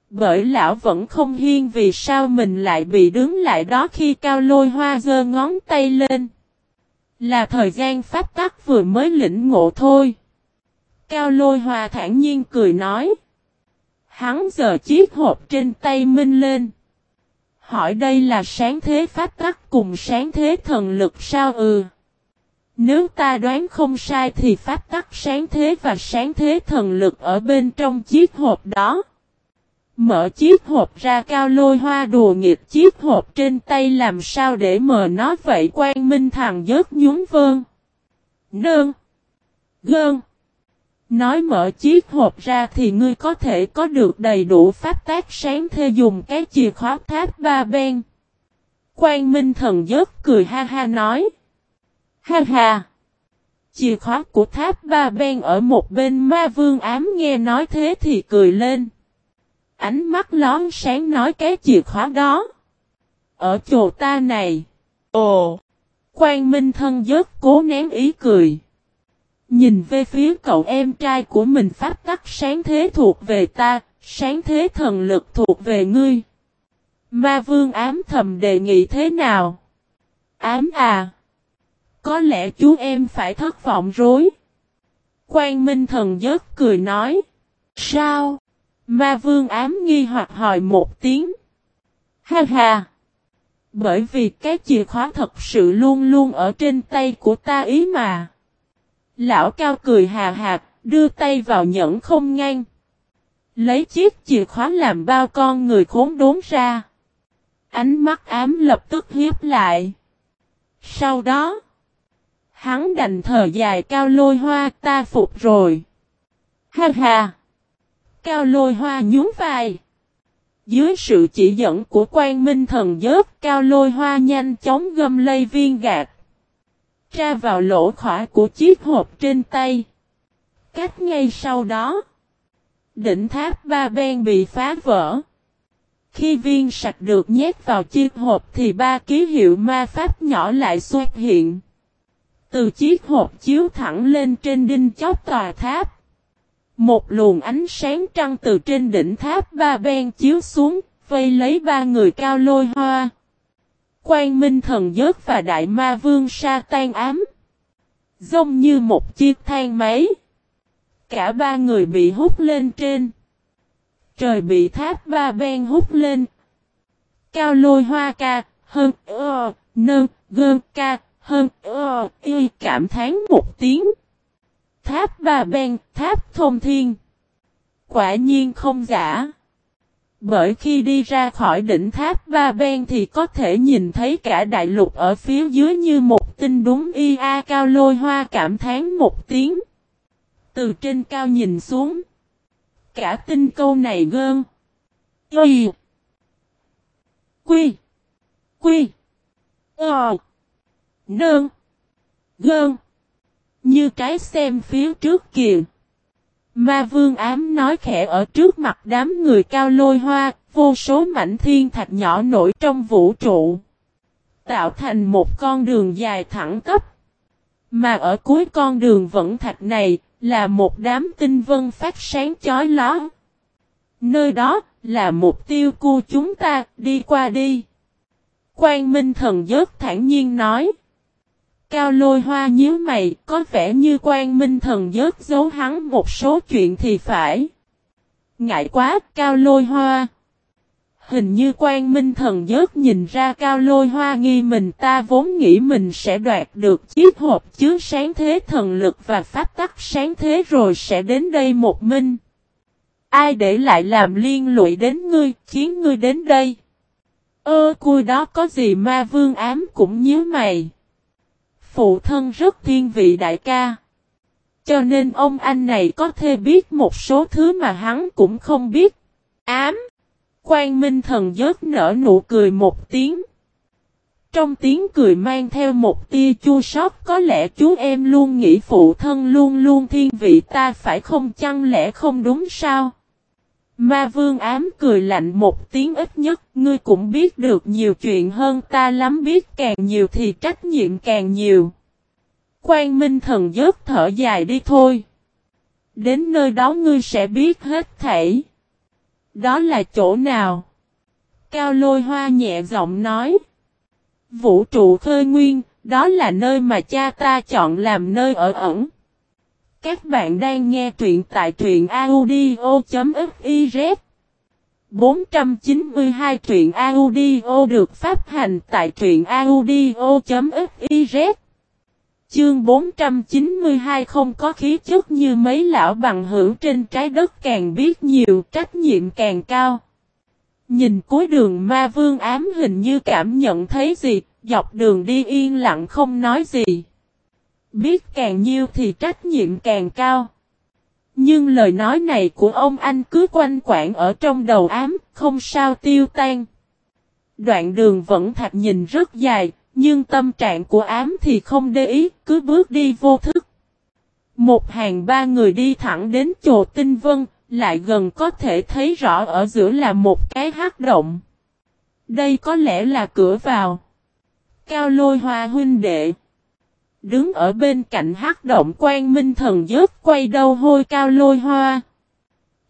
A: Bởi lão vẫn không hiên vì sao mình lại bị đứng lại đó khi cao lôi hoa giơ ngón tay lên. Là thời gian pháp tắc vừa mới lĩnh ngộ thôi. Cao lôi hoa thản nhiên cười nói. Hắn giờ chiếc hộp trên tay minh lên. Hỏi đây là sáng thế pháp tắc cùng sáng thế thần lực sao ừ. Nếu ta đoán không sai thì pháp tắc sáng thế và sáng thế thần lực ở bên trong chiếc hộp đó. Mở chiếc hộp ra cao lôi hoa đùa nghịch chiếc hộp trên tay làm sao để mờ nó vậy quan minh thằng dớt nhún vơn. Nơn. Gơn. Nói mở chiếc hộp ra thì ngươi có thể có được đầy đủ pháp tác sáng thê dùng cái chìa khóa tháp ba bên. Quan Minh thần giớt cười ha ha nói. Ha ha. Chìa khóa của tháp ba bên ở một bên ma vương ám nghe nói thế thì cười lên. Ánh mắt lón sáng nói cái chìa khóa đó. Ở chỗ ta này. Ồ. Quan Minh thân giớt cố nén ý cười. Nhìn về phía cậu em trai của mình pháp tắc sáng thế thuộc về ta, sáng thế thần lực thuộc về ngươi. Ma vương ám thầm đề nghị thế nào? Ám à! Có lẽ chú em phải thất vọng rối. Quang Minh thần giớt cười nói. Sao? Ma vương ám nghi hoặc hỏi một tiếng. Ha ha! Bởi vì cái chìa khóa thật sự luôn luôn ở trên tay của ta ý mà. Lão cao cười hà hạt, đưa tay vào nhẫn không ngang. Lấy chiếc chìa khóa làm bao con người khốn đốn ra. Ánh mắt ám lập tức hiếp lại. Sau đó, hắn đành thở dài cao lôi hoa ta phục rồi. Ha ha! Cao lôi hoa nhún vai. Dưới sự chỉ dẫn của quan minh thần giớt cao lôi hoa nhanh chóng gâm lây viên gạt. Tra vào lỗ khỏa của chiếc hộp trên tay. Cách ngay sau đó. Đỉnh tháp ba ben bị phá vỡ. Khi viên sạch được nhét vào chiếc hộp thì ba ký hiệu ma pháp nhỏ lại xuất hiện. Từ chiếc hộp chiếu thẳng lên trên đinh chóp tòa tháp. Một luồng ánh sáng trăng từ trên đỉnh tháp ba ben chiếu xuống, vây lấy ba người cao lôi hoa. Quang Minh thần giớt và đại ma vương sa tan ám. Giống như một chiếc thang máy. Cả ba người bị hút lên trên. Trời bị tháp ba ben hút lên. Cao lôi hoa ca, hơn, ơ, nơ, gơ ca, hơn, ơ, y cảm thán một tiếng. Tháp ba ben, tháp thông thiên. Quả nhiên không giả. Bởi khi đi ra khỏi đỉnh tháp ba ben thì có thể nhìn thấy cả đại lục ở phía dưới như một tinh đúng y a cao lôi hoa cảm thán một tiếng. Từ trên cao nhìn xuống. Cả tinh câu này gơn. Y. Quy. Quy. Ờ. Nơn. Gơn. Như cái xem phía trước kìa. Ma vương ám nói khẽ ở trước mặt đám người cao lôi hoa, vô số mảnh thiên thạch nhỏ nổi trong vũ trụ. Tạo thành một con đường dài thẳng cấp, Mà ở cuối con đường vẫn thạch này, là một đám tinh vân phát sáng chói ló. Nơi đó, là mục tiêu của chúng ta, đi qua đi. Quang Minh thần giớt thản nhiên nói. Cao lôi hoa nhíu mày, có vẻ như quan minh thần giớt giấu hắn một số chuyện thì phải. Ngại quá, cao lôi hoa. Hình như quan minh thần giớt nhìn ra cao lôi hoa nghi mình ta vốn nghĩ mình sẽ đoạt được chiếc hộp chứa sáng thế thần lực và pháp tắc sáng thế rồi sẽ đến đây một minh. Ai để lại làm liên lụy đến ngươi, khiến ngươi đến đây? Ơ cui đó có gì ma vương ám cũng nhớ mày phụ thân rất thiên vị đại ca. Cho nên ông anh này có thể biết một số thứ mà hắn cũng không biết. Ám. Quang Minh thần giớt nở nụ cười một tiếng. Trong tiếng cười mang theo một tia chua xót có lẽ chú em luôn nghĩ phụ thân luôn luôn thiên vị ta phải không chăng lẽ không đúng sao? Ma vương ám cười lạnh một tiếng ít nhất, ngươi cũng biết được nhiều chuyện hơn ta lắm biết càng nhiều thì trách nhiệm càng nhiều. Quang minh thần giớt thở dài đi thôi. Đến nơi đó ngươi sẽ biết hết thảy. Đó là chỗ nào? Cao lôi hoa nhẹ giọng nói. Vũ trụ khơi nguyên, đó là nơi mà cha ta chọn làm nơi ở ẩn. Các bạn đang nghe truyện tại truyện audio.fiz 492 truyện audio được phát hành tại truyện audio.fiz Chương 492 không có khí chất như mấy lão bằng hữu trên trái đất càng biết nhiều trách nhiệm càng cao. Nhìn cuối đường ma vương ám hình như cảm nhận thấy gì, dọc đường đi yên lặng không nói gì. Biết càng nhiều thì trách nhiệm càng cao. Nhưng lời nói này của ông anh cứ quanh quẩn ở trong đầu ám, không sao tiêu tan. Đoạn đường vẫn thạch nhìn rất dài, nhưng tâm trạng của ám thì không để ý, cứ bước đi vô thức. Một hàng ba người đi thẳng đến chùa tinh vân, lại gần có thể thấy rõ ở giữa là một cái hát động. Đây có lẽ là cửa vào. Cao lôi hoa huynh đệ. Đứng ở bên cạnh hắc động quan minh thần giớt quay đầu hôi cao lôi hoa.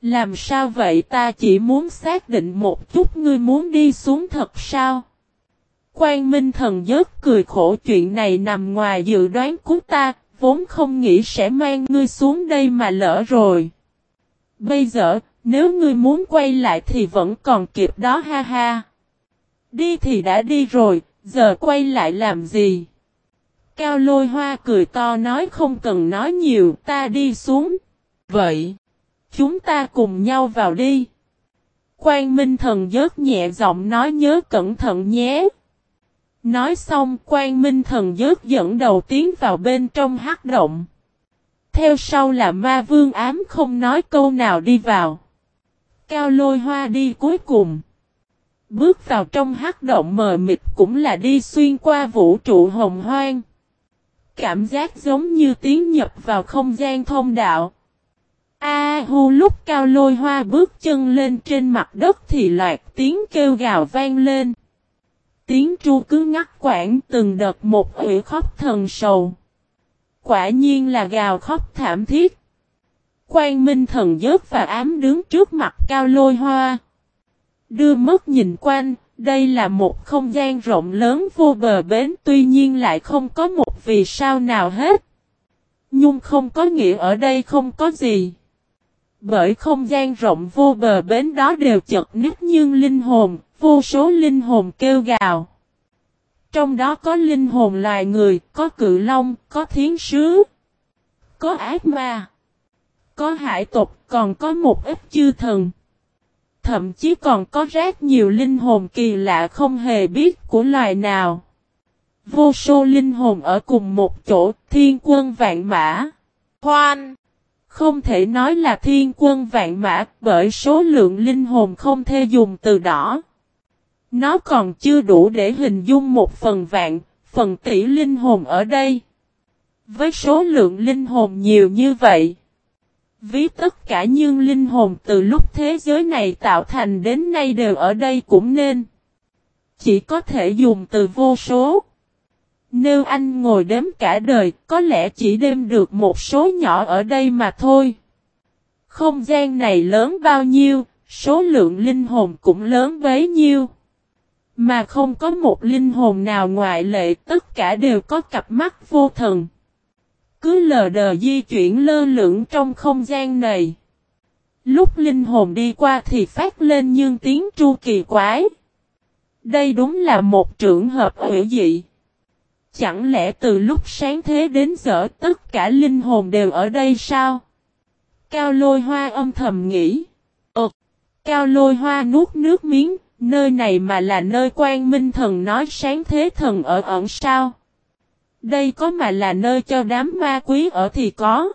A: Làm sao vậy ta chỉ muốn xác định một chút ngươi muốn đi xuống thật sao? Quang Minh thần giớt cười khổ chuyện này nằm ngoài dự đoán của ta, vốn không nghĩ sẽ mang ngươi xuống đây mà lỡ rồi. Bây giờ, nếu ngươi muốn quay lại thì vẫn còn kịp đó ha ha. Đi thì đã đi rồi, giờ quay lại làm gì? Cao lôi hoa cười to nói không cần nói nhiều, ta đi xuống. Vậy, chúng ta cùng nhau vào đi. Quang Minh thần giớt nhẹ giọng nói nhớ cẩn thận nhé. Nói xong Quang Minh thần giớt dẫn đầu tiến vào bên trong hắc động. Theo sau là ma vương ám không nói câu nào đi vào. Cao lôi hoa đi cuối cùng. Bước vào trong hắc động mờ mịt cũng là đi xuyên qua vũ trụ hồng hoang. Cảm giác giống như tiến nhập vào không gian thông đạo. A hu lúc cao lôi hoa bước chân lên trên mặt đất thì loạt tiếng kêu gào vang lên. Tiếng tru cứ ngắt quãng từng đợt một hủy khóc thần sầu. Quả nhiên là gào khóc thảm thiết. Quang Minh thần giớt và ám đứng trước mặt cao lôi hoa. Đưa mất nhìn quanh, đây là một không gian rộng lớn vô bờ bến tuy nhiên lại không có một vì sao nào hết. Nhung không có nghĩa ở đây không có gì. Bởi không gian rộng vô bờ bến đó đều chật nứt nhưng linh hồn, vô số linh hồn kêu gào. Trong đó có linh hồn loài người, có cự long, có thiến sứ, có ác ma, có hải tộc, còn có một ít chư thần. Thậm chí còn có rất nhiều linh hồn kỳ lạ không hề biết của loài nào. Vô số linh hồn ở cùng một chỗ, thiên quân vạn mã. Khoan! Không thể nói là thiên quân vạn mã bởi số lượng linh hồn không thể dùng từ đỏ. Nó còn chưa đủ để hình dung một phần vạn, phần tỷ linh hồn ở đây. Với số lượng linh hồn nhiều như vậy, ví tất cả những linh hồn từ lúc thế giới này tạo thành đến nay đều ở đây cũng nên. Chỉ có thể dùng từ vô số. Nếu anh ngồi đếm cả đời, có lẽ chỉ đếm được một số nhỏ ở đây mà thôi. Không gian này lớn bao nhiêu, số lượng linh hồn cũng lớn bấy nhiêu. Mà không có một linh hồn nào ngoại lệ, tất cả đều có cặp mắt vô thần. Cứ lờ đờ di chuyển lơ lửng trong không gian này. Lúc linh hồn đi qua thì phát lên nhưng tiếng tru kỳ quái. Đây đúng là một trường hợp hữu dị. Chẳng lẽ từ lúc sáng thế đến giờ tất cả linh hồn đều ở đây sao? Cao lôi hoa âm thầm nghĩ. Ơt! Cao lôi hoa nuốt nước miếng, nơi này mà là nơi quan minh thần nói sáng thế thần ở ẩn sao? Đây có mà là nơi cho đám ma quý ở thì có.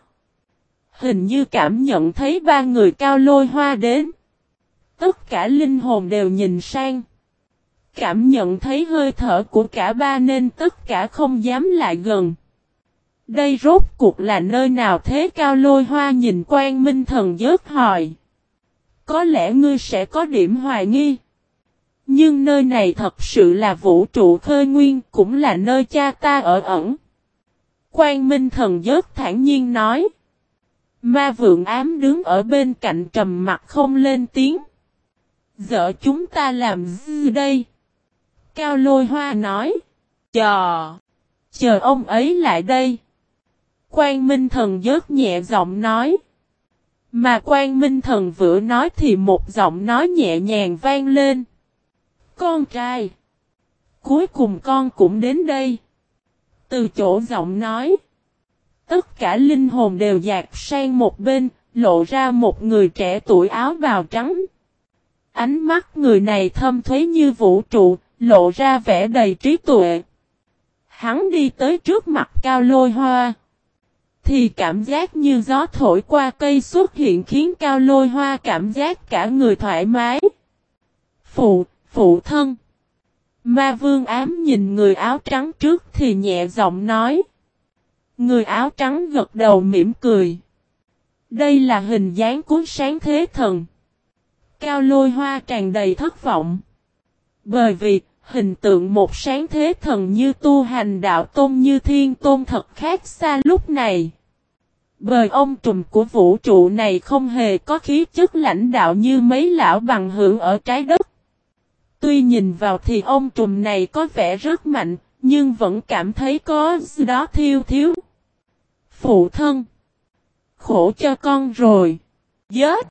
A: Hình như cảm nhận thấy ba người cao lôi hoa đến. Tất cả linh hồn đều nhìn sang. Cảm nhận thấy hơi thở của cả ba nên tất cả không dám lại gần. Đây rốt cuộc là nơi nào thế cao lôi hoa nhìn quan minh thần dớt hỏi. Có lẽ ngươi sẽ có điểm hoài nghi. Nhưng nơi này thật sự là vũ trụ khơi nguyên, cũng là nơi cha ta ở ẩn. Quan Minh thần dớt thản nhiên nói. Ma vượng ám đứng ở bên cạnh trầm mặt không lên tiếng. Giờ chúng ta làm gì đây? Cao lôi hoa nói. Chờ. Chờ ông ấy lại đây. Quan Minh thần dớt nhẹ giọng nói. Mà quan Minh thần vừa nói thì một giọng nói nhẹ nhàng vang lên. Con trai. Cuối cùng con cũng đến đây. Từ chỗ giọng nói. Tất cả linh hồn đều dạt sang một bên, lộ ra một người trẻ tuổi áo bào trắng. Ánh mắt người này thâm thuế như vũ trụ, lộ ra vẻ đầy trí tuệ. Hắn đi tới trước mặt cao lôi hoa. Thì cảm giác như gió thổi qua cây xuất hiện khiến cao lôi hoa cảm giác cả người thoải mái. Phụ, phụ thân. Ma vương ám nhìn người áo trắng trước thì nhẹ giọng nói. Người áo trắng gật đầu mỉm cười. Đây là hình dáng cuốn sáng thế thần. Cao lôi hoa tràn đầy thất vọng. Bởi vì, hình tượng một sáng thế thần như tu hành đạo tôn như thiên tôn thật khác xa lúc này. bởi ông trùm của vũ trụ này không hề có khí chất lãnh đạo như mấy lão bằng hữu ở trái đất. Tuy nhìn vào thì ông trùm này có vẻ rất mạnh, nhưng vẫn cảm thấy có gì đó thiêu thiếu. Phụ thân. Khổ cho con rồi. Dớt.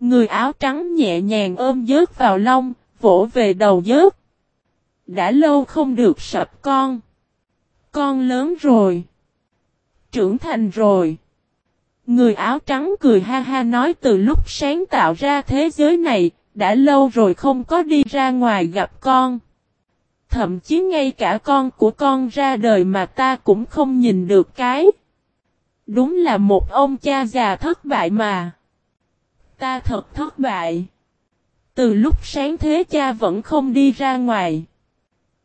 A: Người áo trắng nhẹ nhàng ôm dớt vào lông, vỗ về đầu dớt. Đã lâu không được sập con. Con lớn rồi. Trưởng thành rồi. Người áo trắng cười ha ha nói từ lúc sáng tạo ra thế giới này, đã lâu rồi không có đi ra ngoài gặp con. Thậm chí ngay cả con của con ra đời mà ta cũng không nhìn được cái. Đúng là một ông cha già thất bại mà. Ta thật thất bại. Từ lúc sáng thế cha vẫn không đi ra ngoài.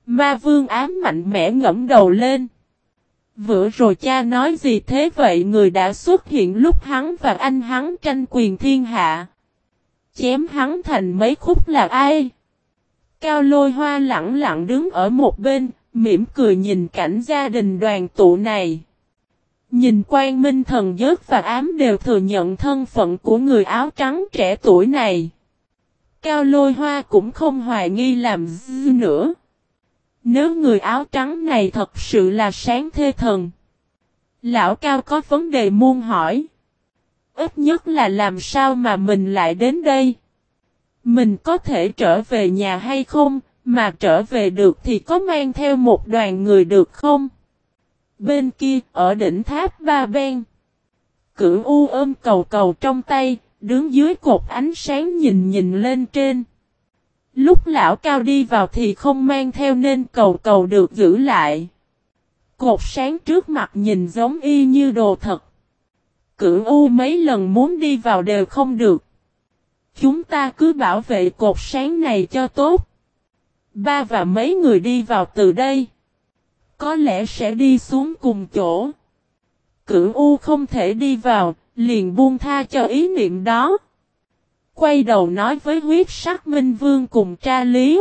A: Ma vương ám mạnh mẽ ngẫm đầu lên. Vừa rồi cha nói gì thế vậy người đã xuất hiện lúc hắn và anh hắn tranh quyền thiên hạ. Chém hắn thành mấy khúc là ai? Cao lôi hoa lặng lặng đứng ở một bên, mỉm cười nhìn cảnh gia đình đoàn tụ này. Nhìn quan minh thần giớt và ám đều thừa nhận thân phận của người áo trắng trẻ tuổi này. Cao lôi hoa cũng không hoài nghi làm dư nữa. Nếu người áo trắng này thật sự là sáng thê thần. Lão Cao có vấn đề muôn hỏi. Ít nhất là làm sao mà mình lại đến đây. Mình có thể trở về nhà hay không, mà trở về được thì có mang theo một đoàn người được không? Bên kia, ở đỉnh tháp Ba Ben. Cửu U ôm cầu cầu trong tay, đứng dưới cột ánh sáng nhìn nhìn lên trên. Lúc lão cao đi vào thì không mang theo nên cầu cầu được giữ lại. Cột sáng trước mặt nhìn giống y như đồ thật. Cửu U mấy lần muốn đi vào đều không được. Chúng ta cứ bảo vệ cột sáng này cho tốt. Ba và mấy người đi vào từ đây. Có lẽ sẽ đi xuống cùng chỗ. Cửu U không thể đi vào, liền buông tha cho ý niệm đó. Quay đầu nói với huyết sắc minh vương cùng tra lý.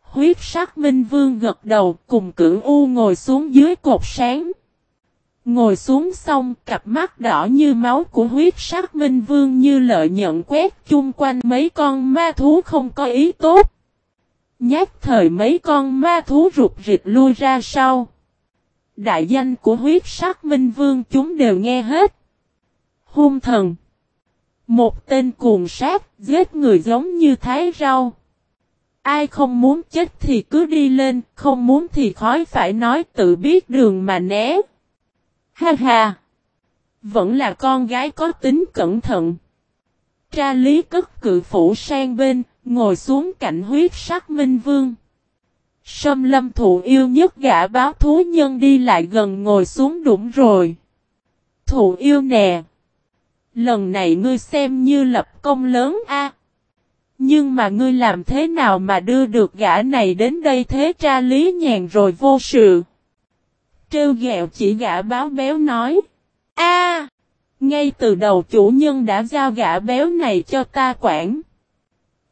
A: Huyết sắc minh vương gật đầu cùng cửu U ngồi xuống dưới cột sáng. Ngồi xuống xong cặp mắt đỏ như máu của huyết sắc minh vương như lợi nhận quét chung quanh mấy con ma thú không có ý tốt. Nhát thời mấy con ma thú rụt rịch lui ra sau. Đại danh của huyết sắc minh vương chúng đều nghe hết. Hung thần. Một tên cuồng sát giết người giống như thái rau. Ai không muốn chết thì cứ đi lên, không muốn thì khói phải nói tự biết đường mà né. Ha ha! Vẫn là con gái có tính cẩn thận. Tra lý cất cự phủ sang bên, ngồi xuống cạnh huyết sắc minh vương. Sâm lâm thụ yêu nhất gã báo thú nhân đi lại gần ngồi xuống đúng rồi. Thụ yêu nè. Lần này ngươi xem như lập công lớn a. Nhưng mà ngươi làm thế nào mà đưa được gã này đến đây thế tra lý nhàn rồi vô sự. Trêu ghẹo chỉ gã báo béo nói. a ngay từ đầu chủ nhân đã giao gã béo này cho ta quản.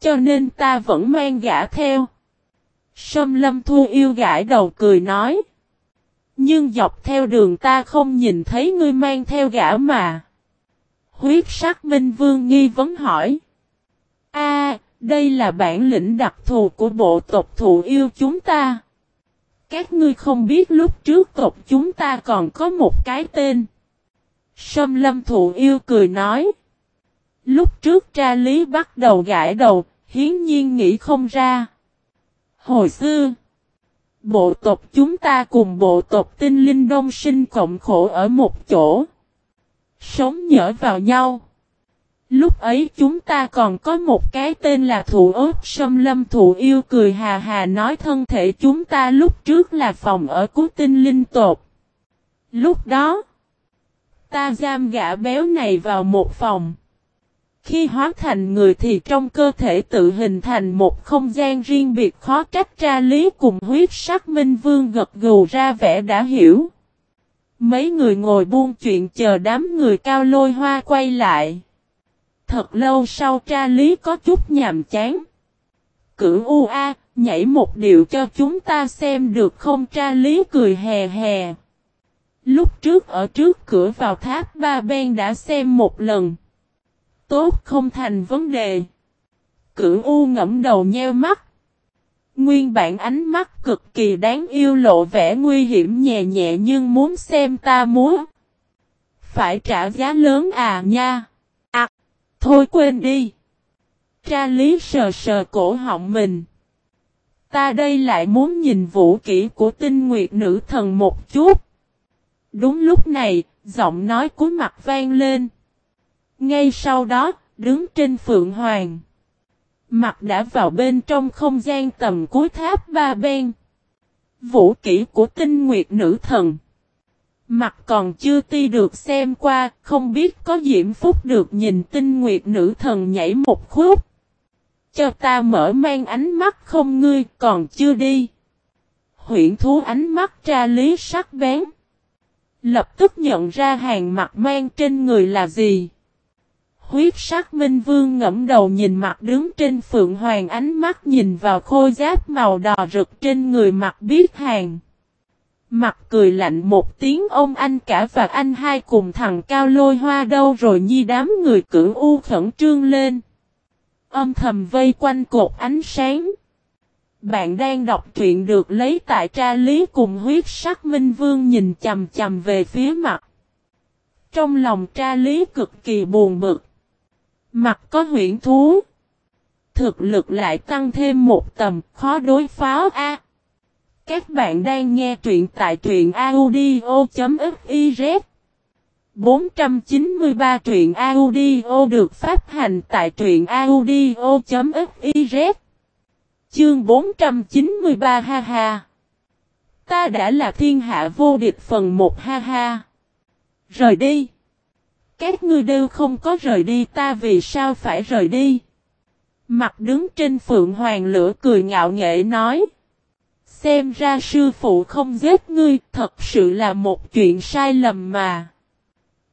A: Cho nên ta vẫn mang gã theo. Sâm lâm thu yêu gãi đầu cười nói. Nhưng dọc theo đường ta không nhìn thấy ngươi mang theo gã mà. Huyết sắc minh vương nghi vấn hỏi. A, đây là bản lĩnh đặc thù của bộ tộc thụ yêu chúng ta. Các ngươi không biết lúc trước tộc chúng ta còn có một cái tên. Sâm lâm thụ yêu cười nói. Lúc trước tra lý bắt đầu gãi đầu, hiến nhiên nghĩ không ra. Hồi xưa, bộ tộc chúng ta cùng bộ tộc tinh linh đông sinh cộng khổ ở một chỗ. Sống nhở vào nhau. Lúc ấy chúng ta còn có một cái tên là thụ ớt sâm lâm thụ yêu cười hà hà nói thân thể chúng ta lúc trước là phòng ở cú tinh linh tột. Lúc đó, ta giam gã béo này vào một phòng. Khi hóa thành người thì trong cơ thể tự hình thành một không gian riêng biệt khó trách tra lý cùng huyết sắc minh vương gật gù ra vẻ đã hiểu. Mấy người ngồi buông chuyện chờ đám người cao lôi hoa quay lại. Thật lâu sau tra lý có chút nhàm chán. Cửu u a, nhảy một điệu cho chúng ta xem được không tra lý cười hè hè. Lúc trước ở trước cửa vào tháp ba ben đã xem một lần. Tốt không thành vấn đề. Cửu U ngẫm đầu nheo mắt. Nguyên bản ánh mắt cực kỳ đáng yêu lộ vẻ nguy hiểm nhẹ nhẹ nhưng muốn xem ta múa. Phải trả giá lớn à nha. Thôi quên đi. Tra lý sờ sờ cổ họng mình. Ta đây lại muốn nhìn vũ kỹ của tinh nguyệt nữ thần một chút. Đúng lúc này, giọng nói cuối mặt vang lên. Ngay sau đó, đứng trên phượng hoàng. Mặt đã vào bên trong không gian tầm cuối tháp ba bên. Vũ kỹ của tinh nguyệt nữ thần. Mặt còn chưa ti được xem qua, không biết có diễm phúc được nhìn tinh nguyệt nữ thần nhảy một khúc. Cho ta mở mang ánh mắt không ngươi, còn chưa đi. Huyện thú ánh mắt tra lý sắc bén. Lập tức nhận ra hàng mặt mang trên người là gì. Huyết sắc minh vương ngẫm đầu nhìn mặt đứng trên phượng hoàng ánh mắt nhìn vào khôi giáp màu đỏ rực trên người mặt biết hàng. Mặt cười lạnh một tiếng, ông anh cả và anh hai cùng thằng cao lôi hoa đâu rồi nhi đám người cử u khẩn trương lên. Âm thầm vây quanh cột ánh sáng. Bạn đang đọc truyện được lấy tại tra lý cùng huyết sắc minh vương nhìn chầm chầm về phía mặt. Trong lòng tra lý cực kỳ buồn bực. Mặt có huyển thú. Thực lực lại tăng thêm một tầm, khó đối phó A. Các bạn đang nghe truyện tại truyện audio.fiz 493 truyện audio được phát hành tại truyện audio.fiz Chương 493 ha ha. Ta đã là thiên hạ vô địch phần 1 ha ha. Rời đi. Các ngươi đều không có rời đi, ta vì sao phải rời đi? Mặt đứng trên phượng hoàng lửa cười ngạo nghệ nói. Xem ra sư phụ không giết ngươi thật sự là một chuyện sai lầm mà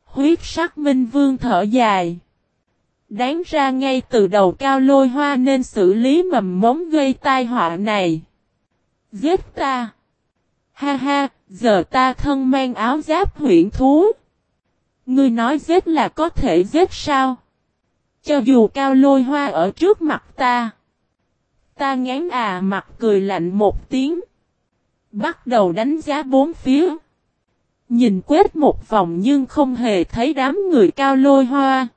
A: Huyết sắc minh vương thở dài. Đáng ra ngay từ đầu cao lôi hoa nên xử lý mầm móng gây tai họa này. Giết ta. Ha ha, giờ ta thân mang áo giáp huyện thú. Ngươi nói giết là có thể giết sao? Cho dù cao lôi hoa ở trước mặt ta. Ta ngán à mặt cười lạnh một tiếng. Bắt đầu đánh giá bốn phía. Nhìn quét một vòng nhưng không hề thấy đám người cao lôi hoa.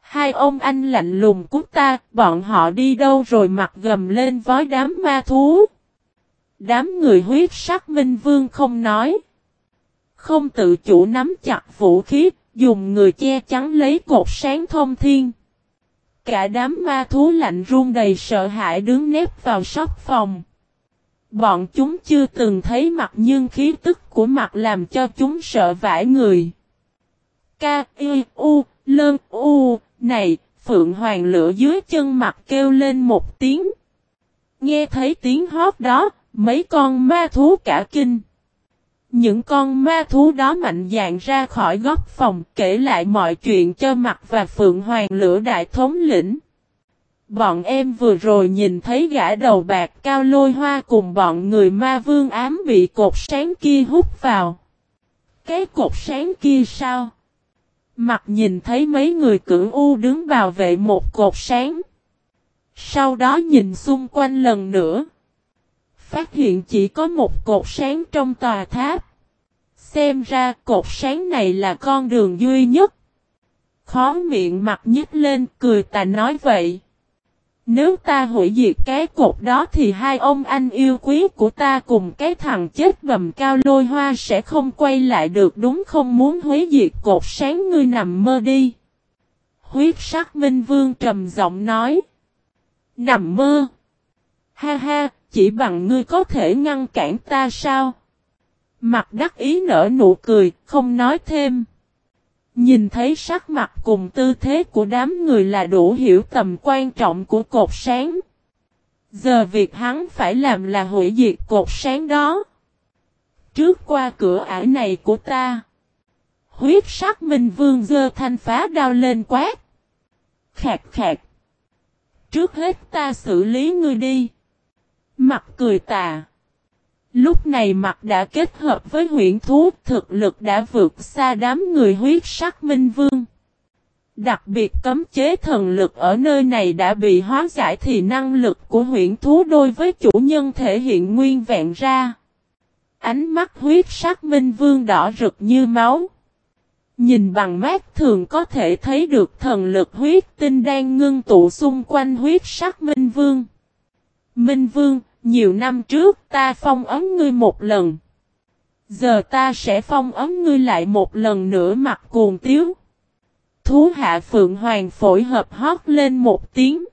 A: Hai ông anh lạnh lùng cút ta, bọn họ đi đâu rồi mặt gầm lên vói đám ma thú. Đám người huyết sắc minh vương không nói. Không tự chủ nắm chặt vũ khí, dùng người che chắn lấy cột sáng thông thiên. Cả đám ma thú lạnh run đầy sợ hãi đứng nếp vào sóc phòng. Bọn chúng chưa từng thấy mặt nhưng khí tức của mặt làm cho chúng sợ vãi người. Ca, y, u, lơn, u, này, phượng hoàng lửa dưới chân mặt kêu lên một tiếng. Nghe thấy tiếng hót đó, mấy con ma thú cả kinh. Những con ma thú đó mạnh dạn ra khỏi góc phòng, kể lại mọi chuyện cho mặt và phượng hoàng lửa đại thống lĩnh. Bọn em vừa rồi nhìn thấy gã đầu bạc cao lôi hoa cùng bọn người ma vương ám bị cột sáng kia hút vào. Cái cột sáng kia sao? Mặt nhìn thấy mấy người cưỡng u đứng bảo vệ một cột sáng. Sau đó nhìn xung quanh lần nữa. Phát hiện chỉ có một cột sáng trong tòa tháp. Xem ra cột sáng này là con đường duy nhất. Khó miệng mặt nhích lên cười ta nói vậy. Nếu ta hủy diệt cái cột đó thì hai ông anh yêu quý của ta cùng cái thằng chết bầm cao lôi hoa sẽ không quay lại được đúng không muốn hủy diệt cột sáng ngươi nằm mơ đi. Huyết sắc minh vương trầm giọng nói. Nằm mơ. Ha ha, chỉ bằng ngươi có thể ngăn cản ta sao? Mặt đắc ý nở nụ cười, không nói thêm. Nhìn thấy sắc mặt cùng tư thế của đám người là đủ hiểu tầm quan trọng của cột sáng. Giờ việc hắn phải làm là hủy diệt cột sáng đó. Trước qua cửa ải này của ta. Huyết sắc minh vương dơ thanh phá đao lên quát. Khạc khạc. Trước hết ta xử lý ngươi đi. Mặt cười tà. Lúc này mặt đã kết hợp với huyện thú thực lực đã vượt xa đám người huyết sắc minh vương. Đặc biệt cấm chế thần lực ở nơi này đã bị hóa giải thì năng lực của huyện thú đôi với chủ nhân thể hiện nguyên vẹn ra. Ánh mắt huyết sắc minh vương đỏ rực như máu. Nhìn bằng mắt thường có thể thấy được thần lực huyết tinh đang ngưng tụ xung quanh huyết sắc minh vương. Minh vương, nhiều năm trước ta phong ấn ngươi một lần. Giờ ta sẽ phong ấn ngươi lại một lần nữa mặt cuồng tiếu. Thú hạ Phượng Hoàng phổi hợp hót lên một tiếng.